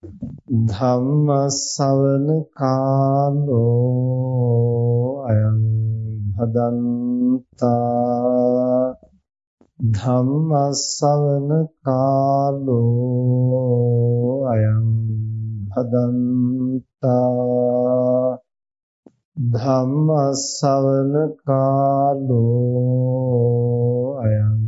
ධම්ම ශවන කාලෝ අයං භදන්තා ධම්ම ශවන කාලෝ අයං භදන්තා ධම්ම ශවන කාලෝ අයං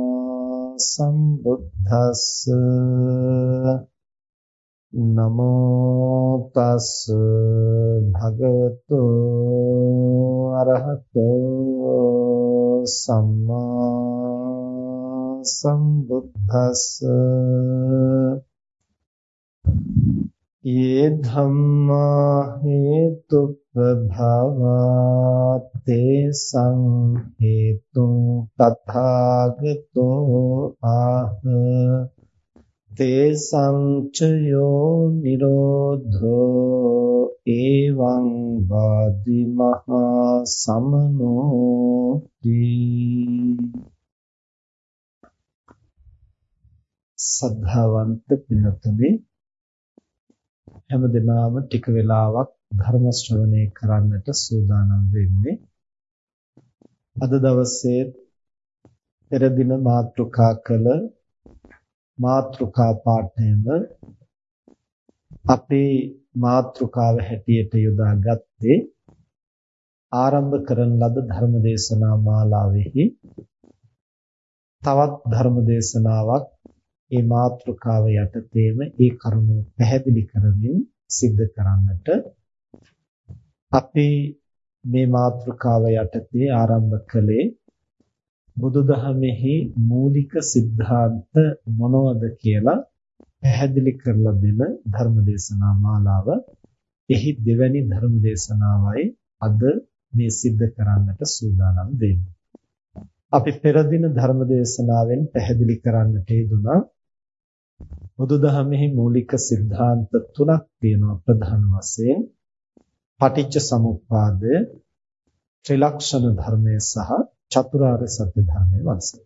සම්බුද්දස්ස නමෝ තස් භගවතු අරහතෝ සම්මා සම්බුද්දස්ස ये ධම්මා හේතුප්පභවා තේසං හේතුං තථාගතෝ ආහ තේසං චයෝ නිරෝධෝ එවං වාදි මහා සමනෝති සද්ධාවන්ත පින්තුනේ හැමදෙනාම ටික වෙලාවක් ධර්ම ශ්‍රවණය කරන්නට සූදානම් වෙන්නේ. අද දවසේ පෙර දින මාතෘකා කළ මාතෘකා පාඨයම අපේ මාතෘකාව හැටියට යොදා ගත්තේ ආරම්භ කරන ලද ධර්ම දේශනා මාලාවෙහි. තවත් ධර්ම දේශනාවක් ඒ මාතෘකාව යටතේම ඒ කරුණු පැහැදිලි කරමින් සිද්ධ කරන්නට අපි මේ මාතෘකාව යටතේ ආරම්භ කළේ බුදුදහමෙහි මූලික સિદ્ધාන්ත මොනවද කියලා පැහැදිලි කරලා දෙන ධර්මදේශනා මාලාව. එහි දෙවැනි ධර්මදේශනාවයි අද මේ સિદ્ધ කරන්නට සූදානම් වෙන්නේ. අපි පෙර දින ධර්මදේශනාවෙන් පැහැදිලි කරන්නට යෙදුණා. බුදුදහමෙහි මූලික સિદ્ધාන්ත තුනක් තියෙනවා ප්‍රධාන වශයෙන්. පටිච්ච සමුප්පාදය ත්‍රිලක්ෂණ ධර්මය සහ චතුරාර්ය සත්‍ය ධර්මයේ වශයෙන්.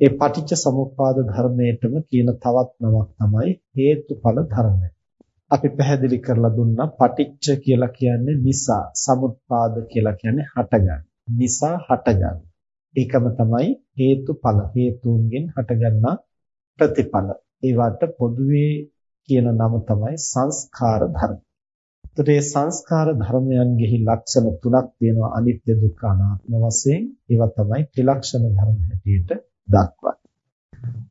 ඒ පටිච්ච සමුප්පාද ධර්මයටම කියන තවත් නමක් තමයි හේතුඵල ධර්මය. අපි පැහැදිලි කරලා දුන්නා පටිච්ච කියලා කියන්නේ නිසා, සමුප්පාද කියලා කියන්නේ හටගන්න. නිසා හටගන්න. ඒකම තමයි හේතුඵල. හේතුන්ගෙන් හටගන්නා ප්‍රතිඵල. ඒවට පොදුවේ කියන නම තමයි සංස්කාර ධර්ම. එතකොට මේ සංස්කාර ධර්මයන්ගෙහි ලක්ෂණ තුනක් තියෙනවා අනිත්‍ය දුක්ඛ අනාත්ම වශයෙන්. ඒවා තමයි ත්‍රිලක්ෂණ ධර්ම හැටියට දක්වන්නේ.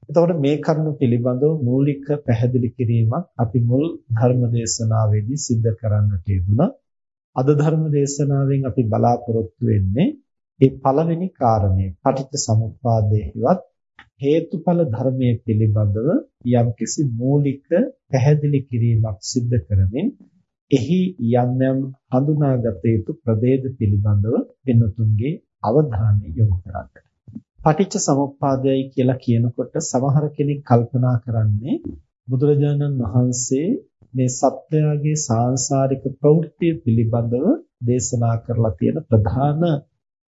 එතකොට මේ කරුණු පිළිබඳව මූලික පැහැදිලි කිරීමක් අපි මුල් ධර්ම දේශනාවේදී සිද්ධ කරන්නට යෙදුණා. අද ධර්ම දේශනාවෙන් අපි බලාපොරොත්තු වෙන්නේ මේ පළවෙනි කාරණය පටිච්ච සමුප්පාදයේවත් හේතුඵල ධර්මයේ පිළිබඳව යම්කිසි මූලික පැහැදිලි කිරීමක් සිද්ධ කරමින් එහි යම් යම් හඳුනාගත යුතු ප්‍රභේද පිළිබඳව වෙනතුන්ගේ අවධානය යොමු කරන්නට. පටිච්ච සමුප්පාදයයි කියලා කියනකොට සමහර කෙනෙක් කල්පනා කරන්නේ බුදුරජාණන් වහන්සේ මේ සත්‍යයේ සාංශාරික ප්‍රවෘත්ති පිළිබඳව දේශනා කරලා තියෙන ප්‍රධාන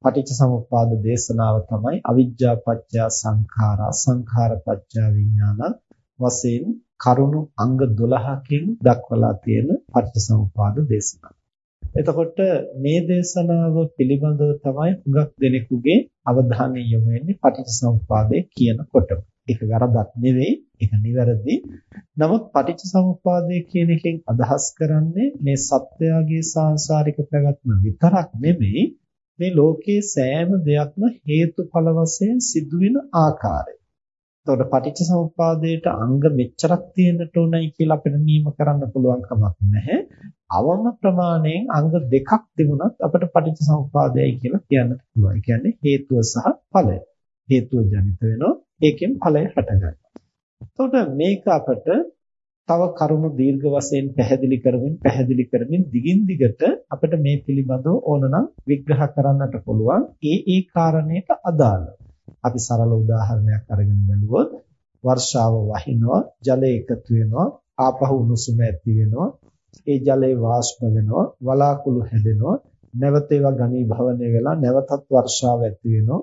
පටිච්ච සමුප්පාද දේශනාව තමයි අවිජ්ජා පත්‍ය සංඛාරා සංඛාර පත්‍ය විඥාන වශයෙන් කරුණු අංග 12කින් දක්වලා තියෙන පටිච්චසමුපාද දේශනාව. එතකොට මේ දේශනාව පිළිබඳව තමයි හුඟක් දෙනෙකුගේ අවධානය යොමු වෙන්නේ පටිච්චසමුපාදේ කියනකොට. ඒක වැරදක් නෙවෙයි. ඒක නිවැරදි. නමුත් පටිච්චසමුප්පාදය කියන එකෙන් අදහස් කරන්නේ මේ සත්‍යයගේ සාංශාරික පැවැත්ම විතරක් නෙමෙයි මේ ලෝකයේ සෑම දෙයක්ම හේතුඵල වශයෙන් සිදුවෙන ආකාරය. එතකොට පටිච්චසමුප්පාදයට අංග මෙච්චරක් තියෙන්නට උනයි කියලා අපිට නියම කරන්න පුළුවන් කමක් නැහැ. අවම ප්‍රමාණයෙන් අංග දෙකක් තිබුණත් අපිට පටිච්චසමුප්පාදයයි කියලා කියන්න පුළුවන්. ඒ කියන්නේ හේතුව සහ ඵලය. හේතුව ජනිත වෙනවා ඒකෙන් ඵලය හටගන්නවා. එතකොට මේක අපට තව කරුණු දීර්ඝ වශයෙන් පැහැදිලි කරමින් පැහැදිලි කරමින් දිගින් දිගට අපිට මේ පිළිබඳව ඕනනම් විග්‍රහ කරන්නට පුළුවන් ඒ ඒ කාරණේට අදාළව. අපි සරල උදාහරණයක් අරගෙන බලුවොත් වර්ෂාව වහිනවා ජලය එකතු වෙනවා ආපහු උණුසුම ඇති වෙනවා ඒ ජලය වාෂ්ප වෙනවා වලාකුළු හැදෙනවා නැවත ඒවා ඝනීභවනය වෙලා නැවතත් වර්ෂාව ඇති වෙනවා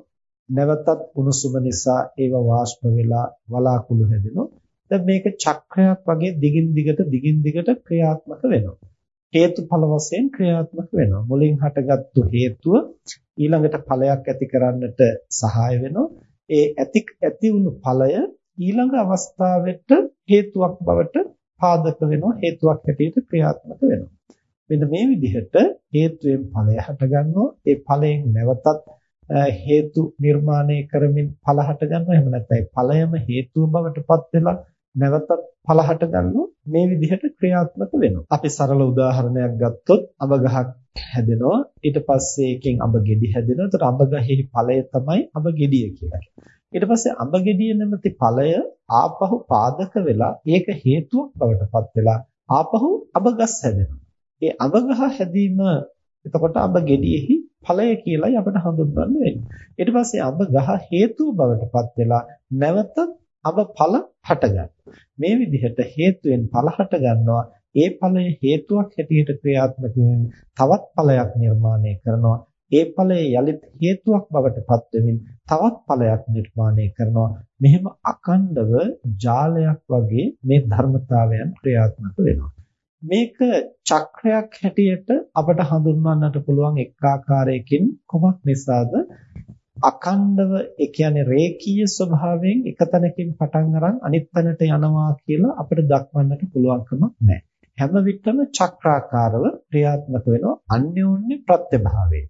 නැවතත් උණුසුම නිසා ඒවා වාෂ්ප වෙලා වලාකුළු හැදෙනවා. දැන් මේක චක්‍රයක් වගේ දිගින් දිගට දිගින් දිගට ක්‍රියාත්මක වෙනවා. හේතුඵල වශයෙන් ක්‍රියාත්මක වෙනවා. මුලින් හටගත්තු හේතුව ඊළඟට ඵලයක් ඇති කරන්නට සහාය වෙනවා. ඒ ඇති ඇති වුණු ඵලය ඊළඟ අවස්ථාවට හේතුවක් බවට පාදක වෙනවා. හේතුවක් හැටියට ක්‍රියාත්මක වෙනවා. මෙන්න මේ විදිහට හේතුයෙන් ඵලය හටගන්නවා. ඒ ඵලයෙන් නැවතත් හේතු නිර්මාණය කරමින් ඵල හටගන්නවා. එහෙම නැත්නම් ඵලයම හේතුව බවට පත් වෙලා නැවතත් පළහට ගන්නවා මේ විදිහට ක්‍රියාත්මක වෙනවා. අපි සරල උදාහරණයක් ගත්තොත් අඹ ගහක් හැදෙනවා ඊට පස්සේ එකෙන් අඹ ගෙඩි හැදෙනවා. ඒතර අඹ ගහේ ඵලය තමයි අඹ ගෙඩිය කියලා ඊට පස්සේ අඹ ගෙඩිය නැමැති ඵලය ආපහු පාදක වෙලා ඒක හේතුවක් බවට පත් වෙලා ආපහු අඹ ගස් හැදෙනවා. ඒ අඹ ගහ හැදීම එතකොට අඹ ගෙඩියෙහි ඵලය කියලායි අපිට හඳුන්වන්න වෙන්නේ. ඊට පස්සේ අඹ ගහ හේතුව බවට පත් වෙලා නැවතත් අඹ ඵල හටගන්නවා. මේ විදිහට හේතුවෙන් ඵල හට ගන්නවා. ඒ ඵලය හේතුවක් හැටියට ක්‍රියාත්මක තවත් ඵලයක් නිර්මාණය කරනවා. ඒ ඵලය යලිත් හේතුවක් බවට පත් වෙමින් තවත් ඵලයක් නිර්මාණය කරනවා. මෙහෙම අකණ්ඩව ජාලයක් වගේ මේ ධර්මතාවයන් ක්‍රියාත්මක වෙනවා. මේක චක්‍රයක් හැටියට අපට හඳුන්වන්නට පුළුවන් එක් ආකාරයකින් කොමක් නිසාද අකණ්ඩව ඒ කියන්නේ රේඛීය ස්වභාවයෙන් එක තැනකින් පටන් අරන් අනිත් තැනට යනවා කියලා අපිට දක්වන්නට පුළුවන්කමක් නැහැ. හැම විටම චක්‍රාකාරව ක්‍රියාත්මක වෙනවා අන්‍යෝන්‍ය ප්‍රත්‍යභාවයෙන්.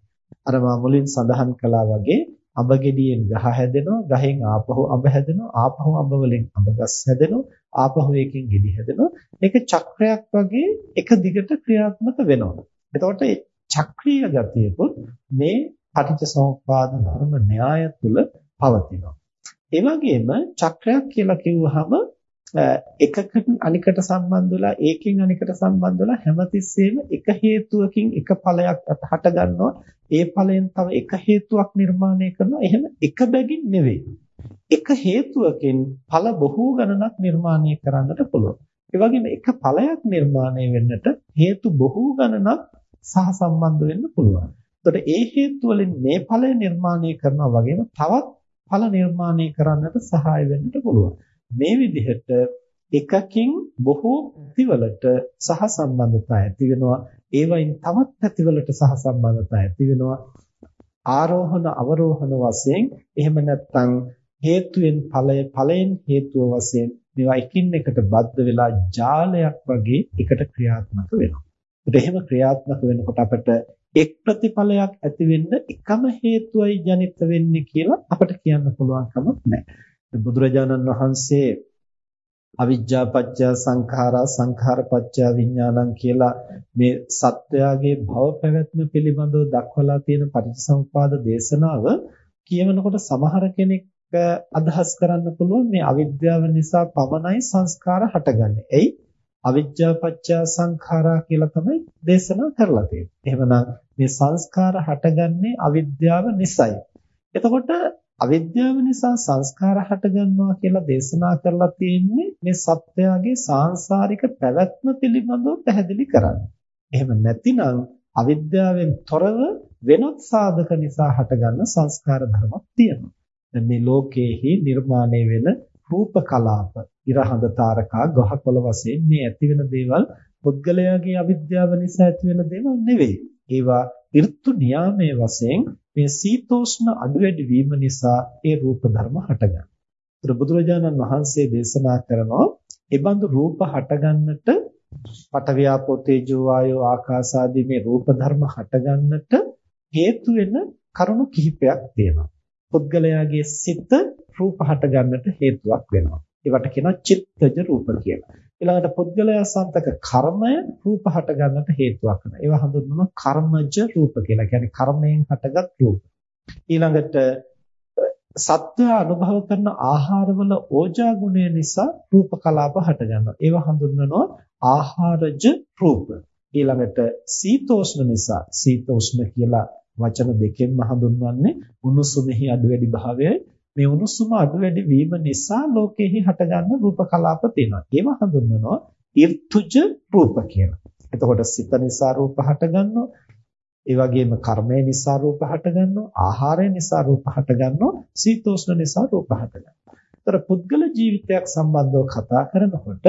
අර මා මුලින් සඳහන් කළා වගේ අඹ ගෙඩියෙන් ගහ හැදෙනවා, ගහෙන් ආපහු අඹ හැදෙනවා, ආපහු අඹ වලින් අඹ ගස් හැදෙනවා, ආපහු එකකින් ගෙඩි හැදෙනවා. මේක චක්‍රයක් වගේ එක දිගට ක්‍රියාත්මක වෙනවා. එතකොට මේ චක්‍රීය ගතියකොත් මේ පටිච්චසමුප්පාද ධර්ම න්‍යාය තුල පවතිනවා. ඒ වගේම චක්‍රයක් කියලා කිව්වහම එකකට අනිකට සම්බන්ධ වෙලා ඒකෙන් අනිකට සම්බන්ධ වෙලා හැමතිස්සෙම එක හේතුවකින් එක ඵලයක් හට ගන්නවා. ඒ ඵලයෙන් තව එක හේතුවක් නිර්මාණය කරනවා. එහෙම එක බැගින් නෙවෙයි. එක හේතුවකින් ඵල බොහෝ ගණනක් නිර්මාණය කරන්නට පුළුවන්. ඒ වගේම එක ඵලයක් නිර්මාණය වෙන්නට හේතු බොහෝ ගණනක් සහ සම්බන්ධ වෙන්න පුළුවන්. එතකොට ඒ හේතු වලින් මේ ඵලය නිර්මාණය කරනවා වගේම තවත් ඵල නිර්මාණය කරන්නට සහාය වෙන්නට පුළුවන්. මේ විදිහට එකකින් බොහෝ පැතිවලට සහ සම්බන්ධතා ඇති වෙනවා. ඒ වයින් තවත් පැතිවලට සහ සම්බන්ධතා ඇති වෙනවා. ආරෝහණ අවරෝහණ වශයෙන් එහෙම නැත්නම් හේතුයෙන් ඵලය ඵලයෙන් හේතුව වශයෙන් මේවා එකින් එකට බද්ධ වෙලා ජාලයක් වගේ එකට ක්‍රියාත්මක වෙනවා. ඒත් එහෙම ක්‍රියාත්මක වෙනකොට අපිට එක් ප්‍රතිඵලයක් ඇති වෙන්න එකම හේතුවයි ජනිත වෙන්නේ කියලා අපිට කියන්න පුළුවන් කමක් නැහැ. බුදුරජාණන් වහන්සේ අවිජ්ජා පත්‍ය සංඛාරා සංඛාර පත්‍ය විඥානං කියලා මේ සත්‍යයේ භව පැවැත්ම පිළිබඳව දක්වලා තියෙන පටිච්චසමුපාද දේශනාව කියවනකොට සමහර කෙනෙක් අදහස් කරන්න පුළුවන් මේ අවිද්‍යාව නිසා පමණයි සංස්කාර හටගන්නේ. එයි අවිජ්ජා පත්‍ය සංඛාරා කියලා තමයි දේශනා කරලා තියෙන්නේ. එහෙමනම් මේ සංස්කාර හටගන්නේ අවිද්‍යාව නිසායි. එතකොට අවිද්‍යාව නිසා සංස්කාර හටගන්නවා කියලා දේශනා කරලා තියෙන්නේ මේ සත්‍යයේ සාංශාරික පැවැත්ම පිළිබඳව පැහැදිලි කරන්න. එහෙම නැතිනම් අවිද්‍යාවෙන් තොරව වෙනත් සාධක නිසා හටගන්න සංස්කාර ධර්මයක් තියෙනවා. දැන් මේ ලෝකයේහි නිර්මාණය වෙන රූප කලාප, ඉරහඳ තාරකා, ගහකොළ වශයෙන් මේ ඇති වෙන දේවල් පුද්ගලයාගේ අවිද්‍යාව නිසා ඇති වෙන දේවල් නෙවෙයි. ඒවා ඍතු නියාමයේ වශයෙන් මේ සීතෝෂ්ණ අඩු වැඩි වීම නිසා ඒ රූප ධර්ම හටගන්නවා. ඒතර බුදුරජාණන් වහන්සේ දේශනා කරනවා එබඳු රූප හටගන්නට පටවියාපෝ තේජෝ වායෝ ආකාශ ආදී මේ රූප ධර්ම හටගන්නට හේතු වෙන කරුණු කිහිපයක් තියෙනවා. පුද්ගලයාගේ සිත රූප හටගන්නට හේතුවක් වෙනවා. ඒවට කියනවා චිත්තජ රූප කියලා. ඊළඟට පුද්ගලයා සන්තක කර්මය රූප හටගන්නට හේතුවක් වෙනවා. ඒවා හඳුන්වනවා කර්මජ රූප කියලා. කියන්නේ කර්මයෙන් හටගත් රූප. ඊළඟට සත්‍ය අනුභව කරන ආහාරවල ඕජා ගුණය නිසා රූප කලාප හට ගන්නවා. ඒවා හඳුන්වනවා ආහාරජ රූප. ඊළඟට සීතෝෂ්ණ නිසා සීතෝෂ්ණ කියලා වචන දෙකෙන්ම හඳුන්වන්නේ උණුසුමෙහි අඩු වැඩි භාවයයි මේ උණුසුම අඩු වැඩි වීම නිසා ලෝකෙහි හටගන්න රූප කලාප තියෙනවා. ඒවා හඳුන්වනවා ඍතුජ රූප කියලා. එතකොට සිත නිසා රූප හටගන්නවා ඒ වගේම කර්මය නිසා රූප හටගන්නවා, ආහාරය නිසා රූප හටගන්නවා, සීතෝෂ්ණ නිසා රූප හටගන්නවා. ඒතර පුද්ගල ජීවිතයක් සම්බන්ධව කතා කරනකොට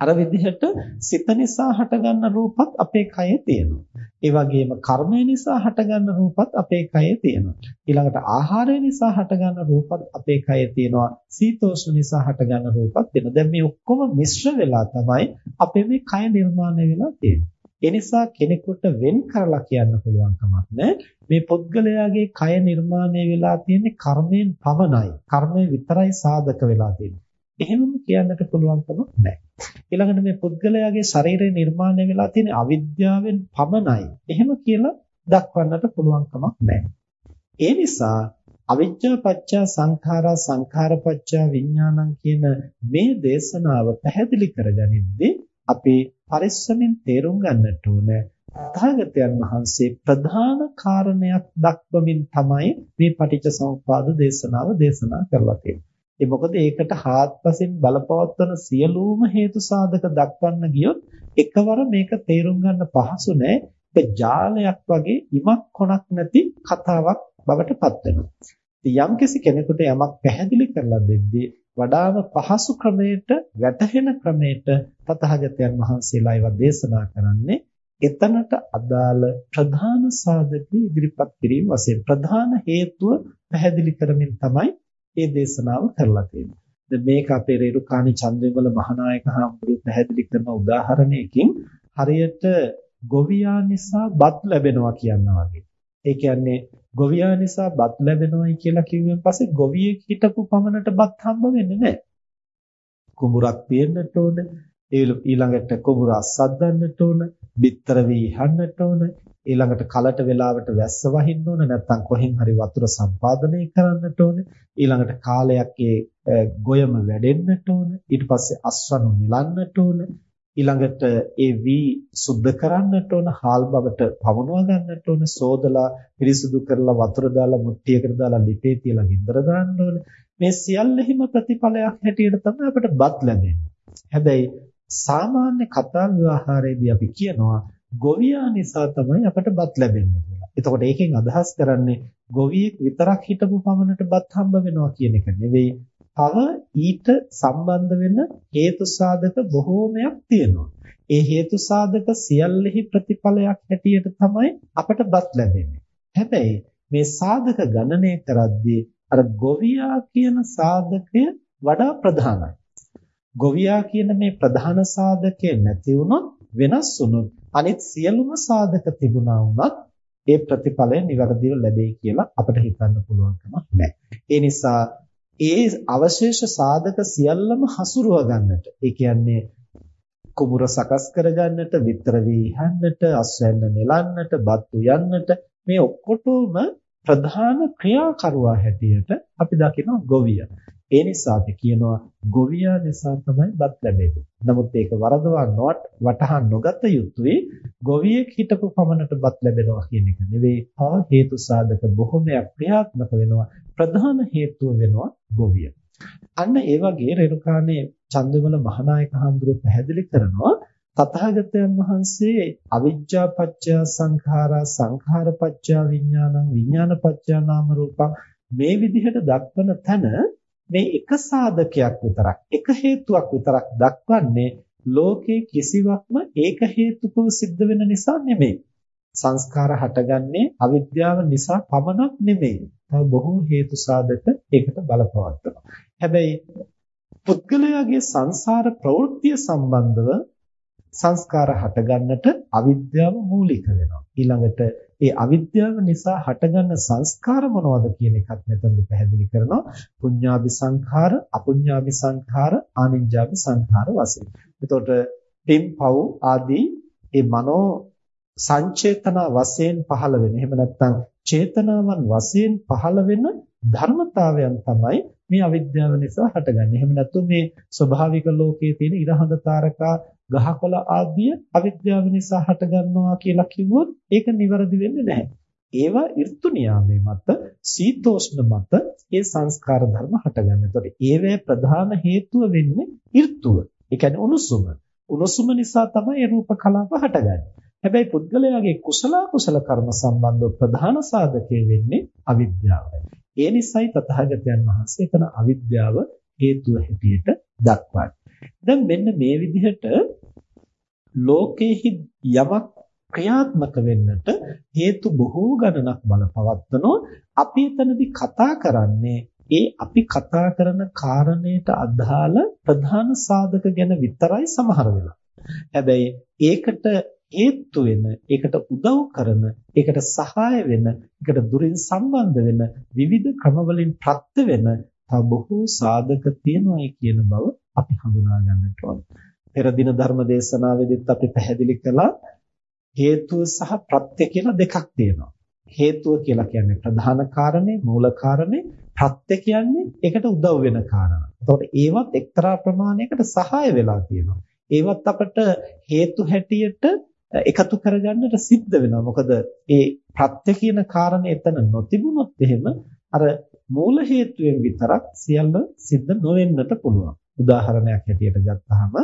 අර විදිහට සිත නිසා හටගන්න රූපත් අපේ කයේ තියෙනවා. ඒ වගේම කර්මය නිසා හටගන්න රූපත් අපේ කයේ තියෙනවා. ඊළඟට ආහාරය නිසා හටගන්න රූපත් අපේ කයේ තියෙනවා. සීතෝෂ්ණ නිසා හටගන්න රූපත් තියෙනවා. දැන් මේ ඔක්කොම මිශ්‍ර වෙලා තමයි අපේ මේ කය නිර්මාණය වෙලා තියෙන්නේ. ඒ නිසා කෙනෙකුට වෙන් කරලා කියන්න පුළුවන් කමක් නැහැ. මේ පුද්ගලයාගේ කය නිර්මාණය වෙලා තියෙන්නේ කර්මයෙන් පමණයි. කර්මය විතරයි සාධක වෙලා තියෙන්නේ. එහෙමම කියන්නට පුළුවන් කමක් නැහැ. ඊළඟට මේ පුද්ගලයාගේ ශරීරය නිර්මාණය වෙලා තියෙන්නේ අවිද්‍යාවෙන් පමණයි. එහෙම කියලා දක්වන්නට පුළුවන් කමක් නැහැ. ඒ නිසා අවිජ්ජා පත්‍යා සංඛාරා සංඛාර පත්‍යා විඥානං කියන මේ දේශනාව පැහැදිලි කරගනිද්දී අපි පරිස්සමින් තේරුම් ගන්නට ඕන තථාගතයන් වහන්සේ ප්‍රධාන කාරණයක් දක්වමින් තමයි මේ පටිච්චසමුප්පාද දේශනාව දේශනා කරලා තියෙන්නේ. ඒ මොකද ඒකට හාත්පසින් බලපවත්වන සියලුම හේතු සාධක දක්වන්න ගියොත් එකවර මේක තේරුම් ගන්න පහසු නෑ. ඒක ජාලයක් වගේ ඉමක් කොනක් නැති කතාවක් බවට පත් වෙනවා. යම්කිසි කෙනෙකුට යමක් පැහැදිලි කරලා දෙද්දී වඩාම පහසු ක්‍රමයට වැටහෙන ක්‍රමයට තථාගතයන් වහන්සේලා ඒවා දේශනා කරන්නේ එතනට අදාළ ප්‍රධාන සාධක ඉදිරිපත් කිරීම වශයෙන් ප්‍රධාන හේතුව පැහැදිලි කරමින් තමයි මේ දේශනාව කරලා තියෙන්නේ. දැන් මේක අපේ රේරුකාණි චන්ද්‍රවිමල මහානායක හාමුදුරුවෝ පැහැදිලි කරන උදාහරණයකින් හරියට ගොවියා නිසා බත් ලැබෙනවා කියනවා වගේ. ඒ කියන්නේ ගොවියා නිසා බත් ලැබෙනවයි කියලා කිව්වෙන් පස්සේ ගොවියෙක් හිටපු පමණට බත් හම්බ වෙන්නේ නැහැ. කුඹුරක් තියෙන්නට ඕන, ඊළඟට කුඹුර අස්සද්දන්නට ඕන, බිත්තර වීහන්නට ඕන, ඊළඟට කලට වෙලාවට වැස්ස වහින්න ඕන, නැත්නම් කොහෙන් හරි වතුර සම්පාදනය කරන්නට ඕන, ඊළඟට කාලයක් ඒ ගොයම වැඩෙන්නට ඕන, ඊට පස්සේ අස්වනු නිලන්නට ඕන, ඊළඟට ඒ වී සුද්ධ කරන්නට ඕන. හාල් බවට පවනවා ගන්නට ඕන. සෝදලා පිරිසුදු කරලා වතුර දාලා මුට්ටියකට දාලා ලිපේ තියලා ගින්දර දාන්න ඕන. මේ සියල්ලෙහිම ප්‍රතිඵලයක් හැටියට තමයි අපිට බත් ලැබෙන්නේ. හැබැයි සාමාන්‍ය කතා ව්‍යවහාරයේදී අපි කියනවා ගොවියා නිසා තමයි අපට බත් ලැබෙන්නේ කියලා. එතකොට ඒකෙන් අදහස් කරන්නේ ගොවියෙක් විතරක් හිටපු පමණට බත් හම්බ වෙනවා කියන එක නෙවෙයි. තව ඊට සම්බන්ධ වෙන හේතු සාධක බොහෝමයක් තියෙනවා. ඒ හේතු සාධක සියල්ලෙහි ප්‍රතිඵලයක් හැටියට තමයි අපට බත් ලැබෙන්නේ. හැබැයි මේ සාධක ගණනය කරද්දී අර ගොවියා කියන සාධකය වඩා ප්‍රධානයි. ගොවියා කියන මේ ප්‍රධාන සාධකය නැති වුණොත් වෙනස් වුණොත් අනිත් සියලුම සාධක තිබුණා වුණත් ඒ ප්‍රතිඵලය નિවරදිව ලැබෙයි කියලා අපිට හිතන්න පුළුවන් කමක් නැහැ. ඒ නිසා ඒ අවශේෂ සාධක සියල්ලම හසුරුව ගන්නට ඒ කියන්නේ කුඹුර සකස් කරගන්නට විතර වීහන්නට අස්වැන්න නෙලන්නට බත් උයන්නට මේ ඔක්කොටම ප්‍රධාන ක්‍රියාකරුවා හැටියට අපි දකිනවා ගොවිය. ඒ නිසා අපි කියනවා ගොවියා නිසා තමයි බත් ලැබෙන්නේ. නමුත් ඒක වරදවා නොට වටහා නොගත යුතුයි. ගොවියෙක් හිටපු පමණට බත් ලැබෙනවා කියන එක නෙවෙයි. ආ හේතු සාධක බොහොමයක් ක්‍රියාත්මක වෙනවා. ප්‍රධාන හේතුව වෙනවා ගොවිය. අන්න ඒ වගේ රේරුකාණේ චන්දවිමල මහානායක හඳුරු පැහැදිලි කරනවා තථාගතයන් වහන්සේ අවිජ්ජා පත්‍ය සංඛාරා සංඛාර පත්‍ය විඥානං විඥාන පත්‍ය නාම රූපං මේ විදිහට දක්වන තැන මේ එක සාධකයක් විතරක් එක හේතුවක් විතරක් දක්වන්නේ ලෝකේ කිසිවක්ම ඒක හේතුකව සිද්ධ වෙන නිසා නෙමෙයි. සංස්කාර හටගන්නේ අවිද්‍යාව නිසා පමණක් නෙමෙයි. තව බොහෝ හේතු සාධක ඒකට බලපවත්වනවා. හැබැයි පුද්ගලයාගේ සංසාර ප්‍රවෘත්තිය සම්බන්ධව සංස්කාර හටගන්නට අවිද්‍යාව මූලික වෙනවා. ඊළඟට ඒ අවිද්‍යාව නිසා හටගන්න සංස්කාර මොනවද කියන එකත් මෙතනදි පැහැදිලි කරනවා. පුඤ්ඤාභි සංඛාර, අපුඤ්ඤාභි සංඛාර, ආනිඤ්ඤාභි සංඛාර වශයෙන්. එතකොට පින් පව් ආදී ඒ මනෝ සංචේතන වශයෙන් පහළ වෙන. එහෙම නැත්නම් චේතනාවන් වශයෙන් පහළ වෙන ධර්මතාවයන් තමයි මේ අවිද්‍යාව නිසා හටගන්නේ. එහෙම නැත්නම් මේ ස්වභාවික ලෝකයේ තියෙන ඉරහඳ තාරකා ගහකොළ ආදිය අවිද්‍යාව නිසා හටගන්නවා කියලා කිව්වොත් ඒක නිවැරදි වෙන්නේ නැහැ. ඒවා ඍතු නියාමයේ මත සීතෝෂ්ණ මත ඒ සංස්කාර ධර්ම හටගන්න. එතකොට ඒවැ ප්‍රධාන හේතුව වෙන්නේ ඍතුව. ඒ කියන්නේ උණුසුම. උණුසුම නිසා තමයි රූප කලාප හටගන්නේ. හැබැයි පුද්ගලයාගේ කුසල කුසල කර්ම සම්බන්ධව ප්‍රධාන සාධකයේ වෙන්නේ අවිද්‍යාවයි. ඒ නිසායි තථාගතයන් වහන්සේ එතන අවිද්‍යාව හේතුව හැටියට දක්වන්නේ. දැන් මෙන්න මේ විදිහට ලෝකෙහි යමක් ක්‍රියාත්මක වෙන්නට හේතු බොහෝ ගණනක් බලපවත්වනෝ අපි එතනදී කතා කරන්නේ ඒ අපි කතා කරන කාරණයට අදාළ ප්‍රධාන සාධක ගැන විතරයි සමහර වෙලා. හැබැයි ඒකට හේතු වෙන, ඒකට උදව් කරන, ඒකට සහාය වෙන, ඒකට දුරින් සම්බන්ධ වෙන විවිධ ක්‍රමවලින් ප්‍රත්‍ය වෙන තව බොහෝ සාධක තියෙනවායි කියන බව අපි හඳුනා ගන්නට ඕනේ. පෙර දින ධර්ම දේශනාවේදීත් අපි පැහැදිලි කළා හේතුව සහ ප්‍රත්‍ය කියලා දෙකක් තියෙනවා. හේතුව කියලා කියන්නේ ප්‍රධාන කාරණේ, මූල කාරණේ, ප්‍රත්‍ය කියන්නේ ඒකට උදව් වෙන කාරණා. එතකොට ඒවත් එක්තරා ප්‍රමාණයකට සහාය වෙලා තියෙනවා. ඒවත් අපට හේතු හැටියට එකතු කරගන්නට සිද්ධ වෙනවා. මොකද ඒ ප්‍රත්‍ය කියන කාරණේ එතන නොතිබුණොත් එහෙම අර මූල හේතුවෙන් විතරක් සියල්ල සිද්ධ නොවෙන්නට පුළුවන්. උදාහරණයක් හැටියට ගත්තාම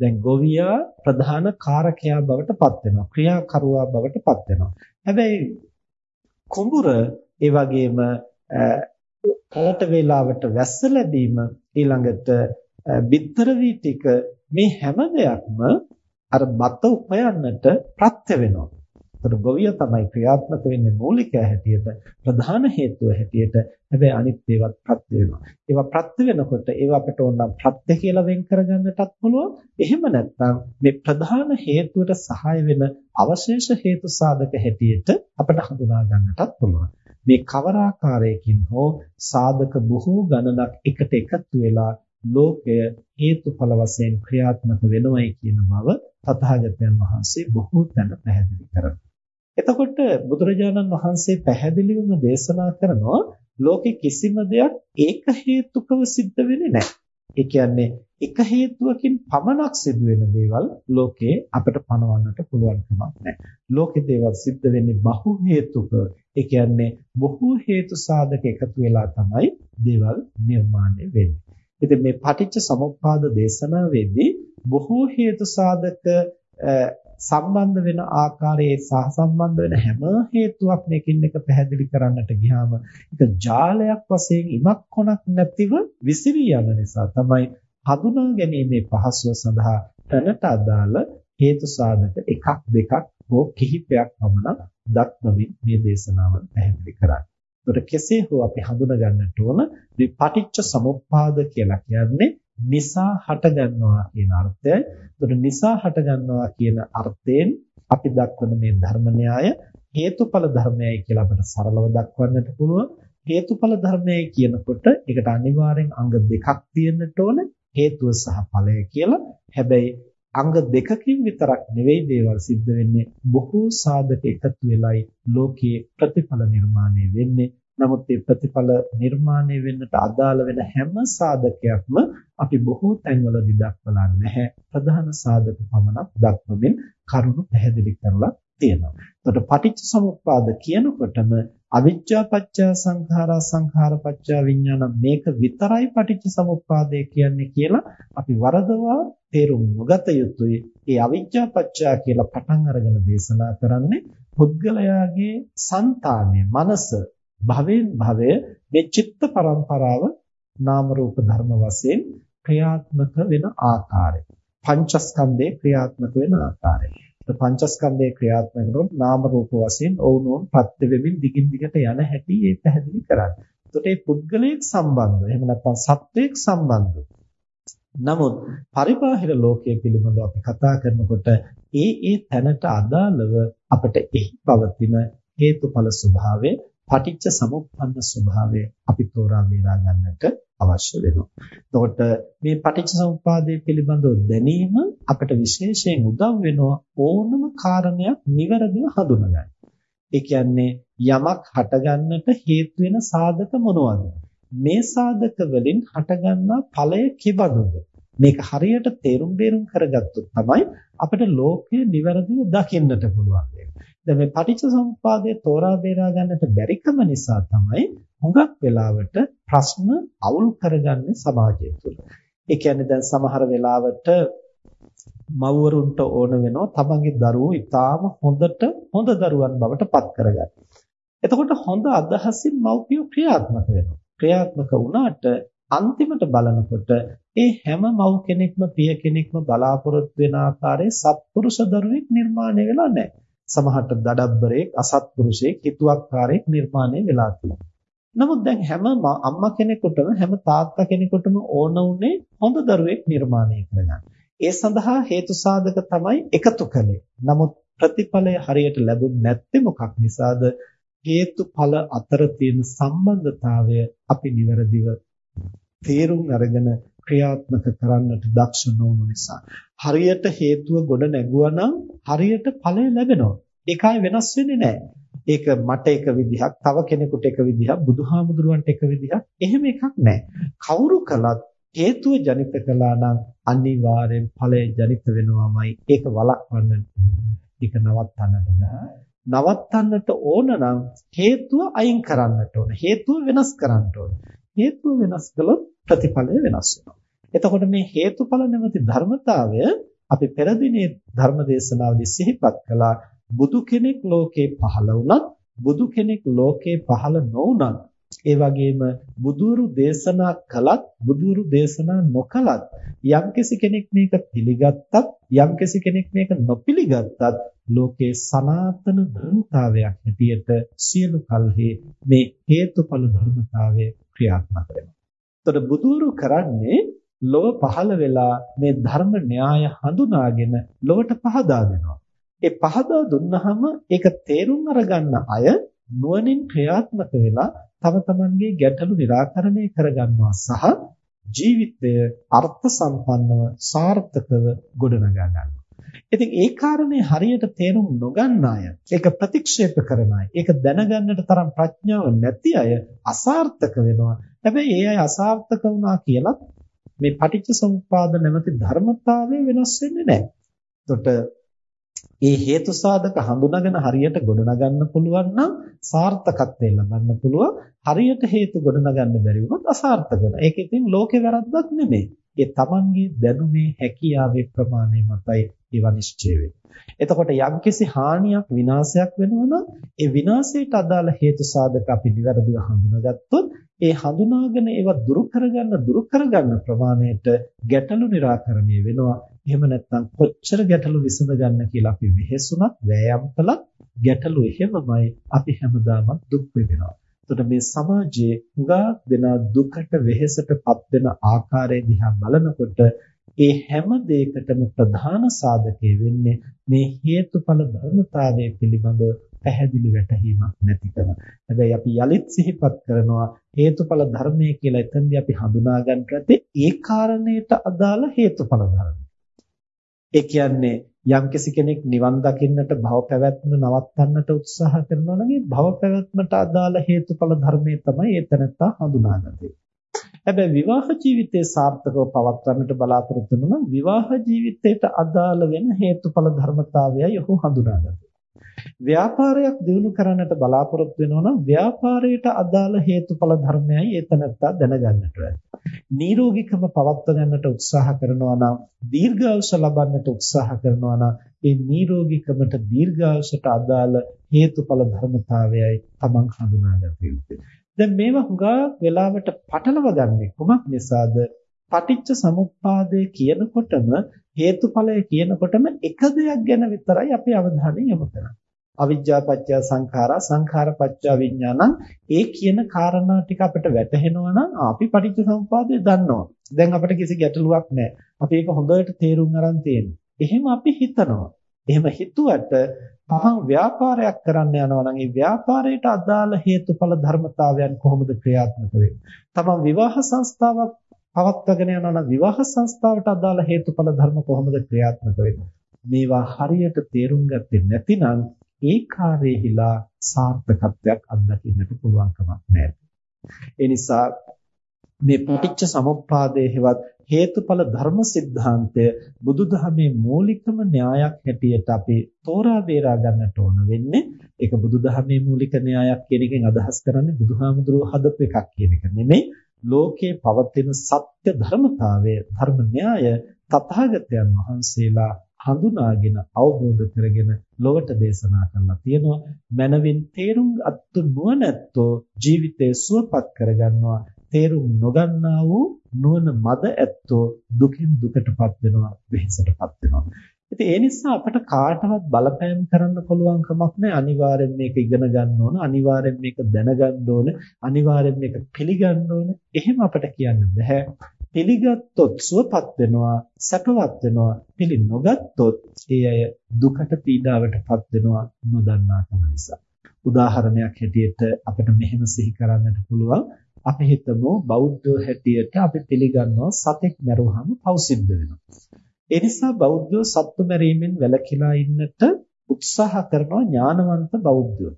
දැන් ගොවියා ප්‍රධාන කාරකයා බවට පත් වෙනවා. ක්‍රියාකරුවා බවට පත් වෙනවා. හැබැයි කුඹුර ඒ වගේම කලට වේලාවට වැස්ස ලැබීම ඊළඟට බිත්තර වී ටික මේ හැම දෙයක්ම අර බත උපයන්නට ප්‍රත්‍ය වෙනවා. ඒතර ගොවිය තමයි ක්‍රියාත්මක වෙන්නේ මූලිකය හැටියට ප්‍රධාන හේතුව හැටියට හැබැයි අනිත් ඒවාත් ප්‍රත්‍ය වෙනවා. ඒවා ප්‍රත්‍ය වෙනකොට ඒවා අපිට ඕන නම් ප්‍රත්‍ය කියලා වෙන් කරගන්නටත් පුළුවන්. එහෙම නැත්නම් මේ ප්‍රධාන හේතුවට සහාය වෙන අවශේෂ හේතු සාධක හැටියට අපිට හඳුනා ගන්නටත් පුළුවන්. මේ කවර ආකාරයකින් හෝ සාධක බොහෝ ගණනක් එකට එකතු වෙලා ලෝකය හේතුඵල වශයෙන් ක්‍රියාත්මක වෙනවයි කියන බව තථාගතයන් වහන්සේ බොහෝ තැන පැහැදිලි කරනවා. එතකොට බුදුරජාණන් වහන්සේ පැහැදිලිවම දේශනා කරනවා ලෝකේ කිසිම දෙයක් ඒක හේතුකව සිද්ධ වෙන්නේ නැහැ. ඒ කියන්නේ එක හේතුවකින් පමණක් සිදුවෙන දේවල් ලෝකේ අපිට පණවන්නට පුළුවන් කමක් නැහැ. ලෝකේ දේවල් සිද්ධ වෙන්නේ බහු හේතුක. ඒ කියන්නේ බොහෝ හේතු සාධක එකතු වෙලා තමයි දේවල් නිර්මාණය වෙන්නේ. ඉතින් මේ පටිච්ච සමුප්පාද දේශනාවේදී බොහෝ හේතු සාධක සම්බන්ධ වෙන ආකාරයේ සහසම්බන්ධ වෙන හැම හේතුවක් මේකින් එක පැහැදිලි කරන්නට ගියාම ඒක ජාලයක් වශයෙන් ඉමක් කොනක් නැතිව විසිරී යන නිසා තමයි හඳුනා ගැනීමේ පහසුව සඳහා තැනට අදාළ හේතු සාධක එකක් දෙකක් හෝ කිහිපයක් පමණ දක්වමින් මේ දේශනාව පැහැදිලි කරන්නේ. ඒකට කෙසේ හෝ අපි හඳුනා ගන්නට ඕන මේ පටිච්ච සමුප්පාද කියලා කියන්නේ නිසා හටගන්නවා කියන අර්ථයයි. ඒතකොට නිසා හටගන්නවා කියන අර්ථයෙන් අපි දක්වන මේ ධර්ම න්‍යාය හේතුඵල ධර්මයයි කියලා අපිට සරලව දක්වන්නට පුළුවන්. හේතුඵල ධර්මයයි කියනකොට ඒකට අනිවාර්යෙන් අංග දෙකක් තියෙන්නට ඕන හේතුව සහ ඵලය කියලා. හැබැයි අංග දෙකකින් විතරක් නෙවෙයි දේවල් සිද්ධ වෙන්නේ බොහෝ සාධක එකතු වෙලයි ලෝකයේ ප්‍රතිඵල නිර්මාණය වෙන්නේ නමුත් මේ ප්‍රතිඵල නිර්මාණය වෙන්නට අදාළ වෙන හැම සාධකයක්ම අපි බොහෝ තැන්වලදී දක්වලා නැහැ. ප්‍රධාන සාධක පමණක් දක්වමින් කරුණු පැහැදිලි කරලා තියෙනවා. එතකොට පටිච්ච සමුප්පාද කියනකොටම අවිජ්ජා පත්‍ය සංඛාරා සංඛාර පත්‍ය විඥාන මේක විතරයි පටිච්ච සමුප්පාදය කියන්නේ කියලා අපි වරදවා තේරුම් නොගත යුතුයි. ඒ අවිජ්ජා පත්‍ය කියලා පටන් අරගෙන දේශනා කරන්නේ පුද්ගලයාගේ సంతානය මනස භවෙන් භවය මේ චිත්ත පරම්පරාව නාම රූප ධර්ම වශයෙන් ක්‍රියාත්මක වෙන ආකාරය පංචස්කන්ධේ ක්‍රියාත්මක වෙන ආකාරය පංචස්කන්ධයේ ක්‍රියාත්මක කරනකොට නාම රූප වශයෙන් ඔවුනෝන් ප්‍රත්‍ය වෙමින් දිගින් දිගට යන හැටි ඒ පැහැදිලි කරන්නේ. එතකොට මේ පුද්ගලයෙක් සම්බන්ධව එහෙම නැත්නම් සත්වයක් සම්බන්ධව. නමුත් පරිබාහිර ලෝකයේ පිළිබඳව අපි කතා කරනකොට ඒ ඒ තැනට අදාළව අපිට එහි පවතින හේතුඵල ස්වභාවය, පටිච්ච සමුප්පන්න ස්වභාවය අපි තෝරා බේරා ගන්නට අවශ්‍ය වෙනවා. එතකොට මේ පටිච්චසමුප්පාදයේ පිළිබඳව දැනීම අපට විශේෂයෙන් උදව් වෙනවා ඕනම කාරණයක් નિවරදිව හඳුනගන්න. ඒ කියන්නේ යමක් හටගන්නට හේතු වෙන සාධක මොනවද? මේ සාධක වලින් හටගන්නා ඵලය කිබඳුද? මේක හරියට තේරුම් බේරුම් කරගත්තොත් තමයි අපිට ලෝකය નિවරදිව දකින්නට පුළුවන් වෙන්නේ. දැන් මේ පටිච්චසමුප්පාදයේ තෝරා බේරා ගන්නට බැරිකම නිසා තමයි හුඟක් වෙලාවට ප්‍රශ්න අවුල් කරගන්නේ සමාජය තුළ. ඒ කියන්නේ දැන් සමහර වෙලාවට මව්වරුන්ට ඕන වෙනවා තමන්ගේ දරුවෝ ඊටාම හොඳට හොඳ දරුවන් බවට පත් කරගන්න. එතකොට හොඳ අදහසින් මව්පියෝ ක්‍රියාත්මක වෙනවා. ක්‍රියාත්මක වුණාට අන්තිමට බලනකොට ඒ හැම මව් කෙනෙක්ම පිය කෙනෙක්ම බලාපොරොත්තු වෙන ආකාරයේ සත්පුරුෂ දරුවෙක් නිර්මාණය වෙලා නැහැ. සමහරට දඩබ්බරෙක්, අසත්පුරුෂයෙක්, හිතුවක්කාරයෙක් නිර්මාණය වෙලා තියෙනවා. නමුත් දැන් හැම අම්මා කෙනෙකුටම හැම තාත්තා කෙනෙකුටම ඕන උනේ හොඳ දරුවෙක් නිර්මාණය කරගන්න. ඒ සඳහා හේතු සාධක තමයි එකතු කළේ. නමුත් ප්‍රතිඵලය හරියට ලැබුණ නැත්තේ මොකක් නිසාද? හේතුඵල අතර තියෙන සම්බන්ධතාවය අපි નિවරදිව තේරුම් අරගෙන ක්‍රියාත්මක කරන්නට දක්ෂ නොවුණු නිසා හරියට හේතුව ගොඩ නැගුවා නම් හරියට ඵලය ලැබෙනවා. ඒකයි වෙනස් වෙන්නේ නැහැ. ඒක මට එක විදිහක්, තව කෙනෙකුට එක විදිහක්, බුදුහාමුදුරුවන්ට එක විදිහක්. එහෙම එකක් නැහැ. කවුරු කළත් හේතුව ජනිත කළා නම් අනිවාර්යෙන් ඵලය ජනිත වෙනවාමයි. ඒක වළක්වන්න ඒක නවත්තන්නට බෑ. නවත්තන්නට ඕන නම් හේතුව අයින් කරන්නට ඕන. හේතුව වෙනස් කරන්න ඕන. හේතුව වෙනස් කළොත් ප්‍රතිඵලය වෙනස් වෙනවා. එතකොට මේ හේතුඵල නැමැති ධර්මතාවය අපි පෙර දිනේ ධර්ම දේශනාවදී සිහිපත් කළා බුදු කෙනෙක් ලෝකේ පහළ වුණත් බුදු කෙනෙක් ලෝකේ පහළ නොවුණත් ඒ වගේම බුදුරු දේශනා කළත් බුදුරු දේශනා නොකළත් යම්කිසි කෙනෙක් මේක පිළිගත්තත් යම්කිසි කෙනෙක් මේක නොපිළිගත්තත් ලෝකේ සනාතන ධර්මතාවයක් හැටියට සියලු කල්හි මේ හේතුඵල ධර්මතාවය ක්‍රියාත්මක වෙනවා. එතකොට බුදුරු කරන්නේ ලොව පහළ වෙලා මේ ධර්ම න්‍යාය හඳුනාගෙන ලොවට පහදා දෙනවා. ඒ පහදා දුන්නාම ඒක තේරුම් අරගන්න අය නුවණින් ක්‍රියාත්මක වෙලා තම තමන්ගේ ගැටලු निराකරණය කරගන්නවා සහ ජීවිතය අර්ථ සම්පන්නව සාර්ථකව ගොඩනගා ගන්නවා. ඉතින් ඒ කාරණේ හරියට තේරුම් නොගන්න අය, ඒක ප්‍රතික්ෂේප කරන අය, ඒක දැනගන්නට තරම් ප්‍රඥාව නැති අය අසාර්ථක වෙනවා. හැබැයි ඒ අය අසාර්ථක වුණා කියලා මේ පටිච්ච සමුප්පාද නැමැති ධර්මතාවය වෙනස් වෙන්නේ නැහැ. එතකොට ඒ හේතු සාධක හඳුනාගෙන හරියට ගොඩනගන්න පුළුවන් නම් සාර්ථකත්වය ලබන්න පුළුවන්. හරියට හේතු ගොඩනගන්න බැරි වුණොත් අසාර්ථක වෙනවා. ඒක ඉතින් ලෝකේ වැරද්දක් නෙමෙයි. ඒ තමන්ගේ දැනුමේ හැකියාවේ ප්‍රමාණය මතයි ඒවා නිශ්චය වෙන්නේ. එතකොට යම්කිසි හානියක් විනාශයක් වෙනවා නම් ඒ විනාශයට අදාළ හේතු සාධක අපි නිවැරදිව හඳුනාගත්තොත් ඒ හඳුනාගෙන ඒවා දුරු කරගන්න දුරු කරගන්න ප්‍රමාණයට ගැටලු निराකරණය වෙනවා. එහෙම නැත්නම් කොච්චර ගැටලු විසඳ ගන්න කියලා අපි වෙහෙසුණත් වෑයම් කළත් ගැටලු එහෙමමයි අපි හැමදාම දුක් විඳිනවා. එතකොට මේ සමාජයේ හුඟා දෙනා දුකට වෙහෙසටපත් වෙන ආකාරය දිහා බලනකොට ඒ හැම දෙයකටම ප්‍රධාන සාධකය වෙන්නේ මේ හේතුඵල ධර්මතාවය පිළිබඳ පැහැදිලි වැටහීමක් නැතිකම. හැබැයි අපි යලිත් සිහිපත් කරනවා හේතුඵල ධර්මය කියලා එතනදී අපි හඳුනා ගන්නට ඒ කාරණයට අදාළ හේතුඵල ධර්ම. ඒ කියන්නේ යම්කිසි කෙනෙක් නිවන් දකින්නට භව පැවැත්ම නවත්තන්නට උත්සාහ කරනවා නම් ඒ භව පැවැත්මට අදාළ හේතුඵල ධර්මයේ තමයි ඒතනත්තා හඳුනාගන්නේ. හැබැයි විවාහ ජීවිතයේ සාර්ථකව පවත්වන්නට බලාපොරොත්තු වෙන විවාහ ජීවිතයට අදාළ වෙන හේතුඵල ධර්මතාවයයි ඔහු හඳුනාගන්නේ. ව්‍යාපාරයක් දියුණු කරන්නට බලාපොරොත්තු වෙනවා නම් ව්‍යාපාරයට අදාළ හේතුඵල ධර්මයයි ඒතනත්තා දැනගන්නට ඕනේ. නිරෝගීකම පවත්වා ගන්නට උත්සාහ කරනවා නම් දීර්ඝායුෂ ලබන්නට උත්සාහ කරනවා නම් ඒ නිරෝගීකමට දීර්ඝායුෂට අදාළ හේතුඵල ධර්මතාවයයි තමන් හඳුනාගත යුත්තේ. දැන් මේවා හුඟා වෙලාවට පටලව ගන්නේ කොමක් නිසාද? පටිච්ච සමුප්පාදය කියනකොටම හේතුඵලය කියනකොටම එක දෙයක් ගැන විතරයි අපි අවධානය යොමු කරන්නේ. අවිජ්ජා පත්‍ය සංඛාරා සංඛාර පත්‍ය විඥානං ඒ කියන කාරණා ටික අපිට වැටහෙනවා නම් අපි පටිච්ච සමුප්පාදය දන්නවා. දැන් අපිට කිසි ගැටලුවක් නැහැ. අපි ඒක හොඳට තේරුම් අරන් තියෙනවා. එහෙම අපි හිතනවා. එහෙම හිතුවට තමන් ව්‍යාපාරයක් කරන්න යනවා නම් ඒ ව්‍යාපාරයට අදාළ හේතුඵල ධර්මතාවයන් කොහොමද ක්‍රියාත්මක වෙන්නේ? තමන් විවාහ සංස්ථාවක් පවත්වාගෙන යනවා නම් විවාහ සංස්ථාවට අදාළ හේතුඵල ධර්ම කොහොමද ක්‍රියාත්මක වෙන්නේ? මේවා හරියට තේරුම් ගත්තේ නැතිනම් ඒ කාර්යයහිලා සාර්ථකත්වයක් අත්දකින්නට පුළුවන් කමක් නැහැ. ඒ නිසා මේ පටිච්ච සමුප්පාදයේ හෙවත් හේතුඵල ධර්ම સિદ્ધාන්තය බුදුදහමේ මූලිකම න්‍යායක් හැටියට අපි තෝරා බේරා ගන්නට ඕන වෙන්නේ. ඒක බුදුදහමේ මූලික න්‍යායක් කියන එකෙන් අදහස් කරන්නේ බුදුහාමුදුරුව හදපු එකක් කියන එක නෙමෙයි. ලෝකේ පවතින සත්‍ය ධර්මතාවය ධර්ම න්‍යාය තථාගතයන් වහන්සේලා හඳුනාගෙන අවබෝධ කරගෙන ලොවට දේශනා කරලා තියෙනවා. මනවින් තේරුම් අත්තු නුවණැත්තෝ ජීවිතේ සුවපත් කරගන්නවා. තේරුම් නොගන්නා වූ නුවණ මද ඇත්තෝ දුකින් දුකටපත් වෙනවා වෙහෙසටපත් වෙනවා. ඉතින් ඒ නිසා අපට කාටවත් බලපෑම් කරන්න පුළුවන් කමක් නැහැ. අනිවාර්යෙන් මේක ඉගෙන ගන්න ඕන අනිවාර්යෙන් මේක දැනගන්න ඕන අනිවාර්යෙන් මේක පිළිගන්න ඕන. එහෙම අපට කියන්න බෑ. පිළිගත්තොත් සුවපත් වෙනවා සැපවත් වෙනවා. පිළි නොගත්තොත් ඒ අය දුකට පීඩාවටපත් වෙනවා නොදන්නාකම නිසා. උදාහරණයක් හැටියට අපිට මෙහෙම සිහි කරන්නට පුළුවන්. අපි හිතමු බෞද්ධ හැටියට අපි පිළිගන්නවා සතෙක් මරුවාම පව් සිද්ධ වෙනවා ඒ නිසා බෞද්ධයෝ සත්තු මරීමෙන් වැළකීලා ඉන්නට උත්සාහ කරනවා ඥානවන්ත බෞද්ධයෝ.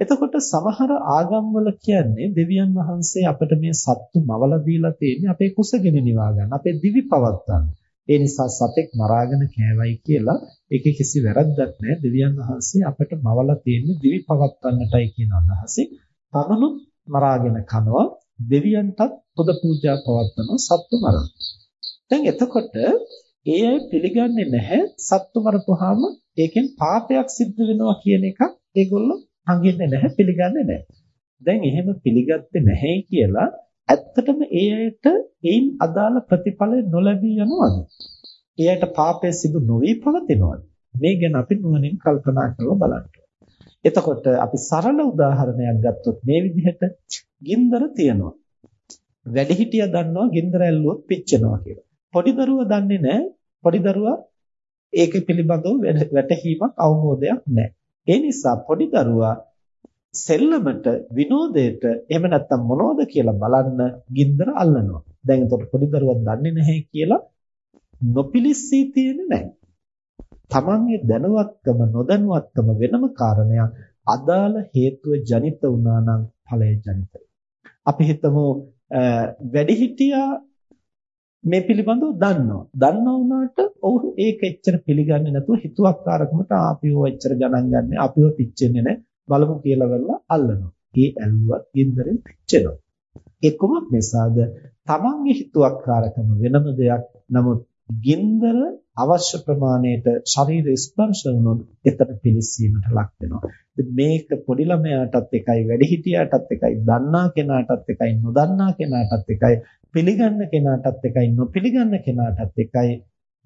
එතකොට සමහර ආගම්වල කියන්නේ දෙවියන් වහන්සේ අපිට මේ සත්තු මවලා දීලා තියෙන්නේ අපේ කුසගින නිවා ගන්න, අපේ දිවි පවත්වන්න. ඒ නිසා සතෙක් මරාගෙන කෑවයි කියලා ඒකේ කිසි වැරද්දක් නැහැ. දෙවියන් වහන්සේ අපිට මවලා තියෙන්නේ දිවි පවත්වන්නටයි කියන අදහසින් තමනුත් මරාගෙන කනවා දෙවියන්ටත් පොද පූජා පවත්වනවා සත්තු මරන. දැන් එතකොට ඒ අය පිළිගන්නේ නැහැ සත්තු මරපුවාම ඒකෙන් පාපයක් සිද්ධ වෙනවා කියන එක ඒගොල්ලෝ හංගෙන්නේ නැහැ පිළිගන්නේ නැහැ. දැන් එහෙම පිළිගත්තේ නැහැ කියලා ඇත්තටම ඒ අයට ඒන් අදාළ ප්‍රතිඵල නොලැබී යනවද? ඒ අයට පාපය සිදු නොවි පවතිනවද? මේ ගැන අපි නුවණින් කල්පනා කරලා බලන්න. එතකොට අපි සරල උදාහරණයක් ගත්තොත් මේ විදිහට ගින්දර තියනවා. වැඩිහිටියා දන්නවා ගින්දර ඇල්ලුවොත් පිච්චෙනවා කියලා. පොඩි දරුවා දන්නේ නැහැ. පොඩි දරුවා ඒක පිළිබඳව වැටහීමක් අවබෝධයක් නැහැ. ඒ නිසා පොඩි දරුවා සෙල්ලමට විනෝදයට එහෙම නැත්තම් මොනවද කියලා බලන්න ගින්දර අල්ලනවා. දැන් එතකොට පොඩි දරුවා දන්නේ නැහැ කියලා නොපිලිස්සී තියෙන්නේ නැහැ. තමන්ගේ දැනුවත්කම නොදැනුවත්කම වෙනම කාරණයක් අදාළ හේතුව ජනිත වුණා නම් ඵලය ජනිතයි. අපි හිතමු වැඩිහිටියා මේ පිළිබඳව දන්නවා. දන්නා වුණාට ඔහු ඒක එච්චර පිළිගන්නේ නැතුව හිතුවක්කාරකමට ආපිව එච්චර ගණන් ගන්න අපිව පිච්චෙන්නේ නැහැ. බලමු කියලා වෙලා අල්ලනවා. ඒ ඇල්ලුවත් ගින්දරෙන් පිච්චෙනවා. ඒ කොමක් නිසාද? තමන්ගේ හිතුවක්කාරකම වෙනම දෙයක්. නමුත් ගින්දර අවශ්‍ය ප්‍රමාණයට ශරීර ස්පර්ශ වුණොත් එතන පිලිස්සීමට ලක් වෙනවා. මේක පොඩි ළමයාටත් එකයි වැඩිහිටියාටත් එකයි දන්නා කෙනාටත් එකයි නොදන්නා කෙනාටත් එකයි පිළිගන්න කෙනාටත් එකයි නොපිළිගන්න කෙනාටත් එකයි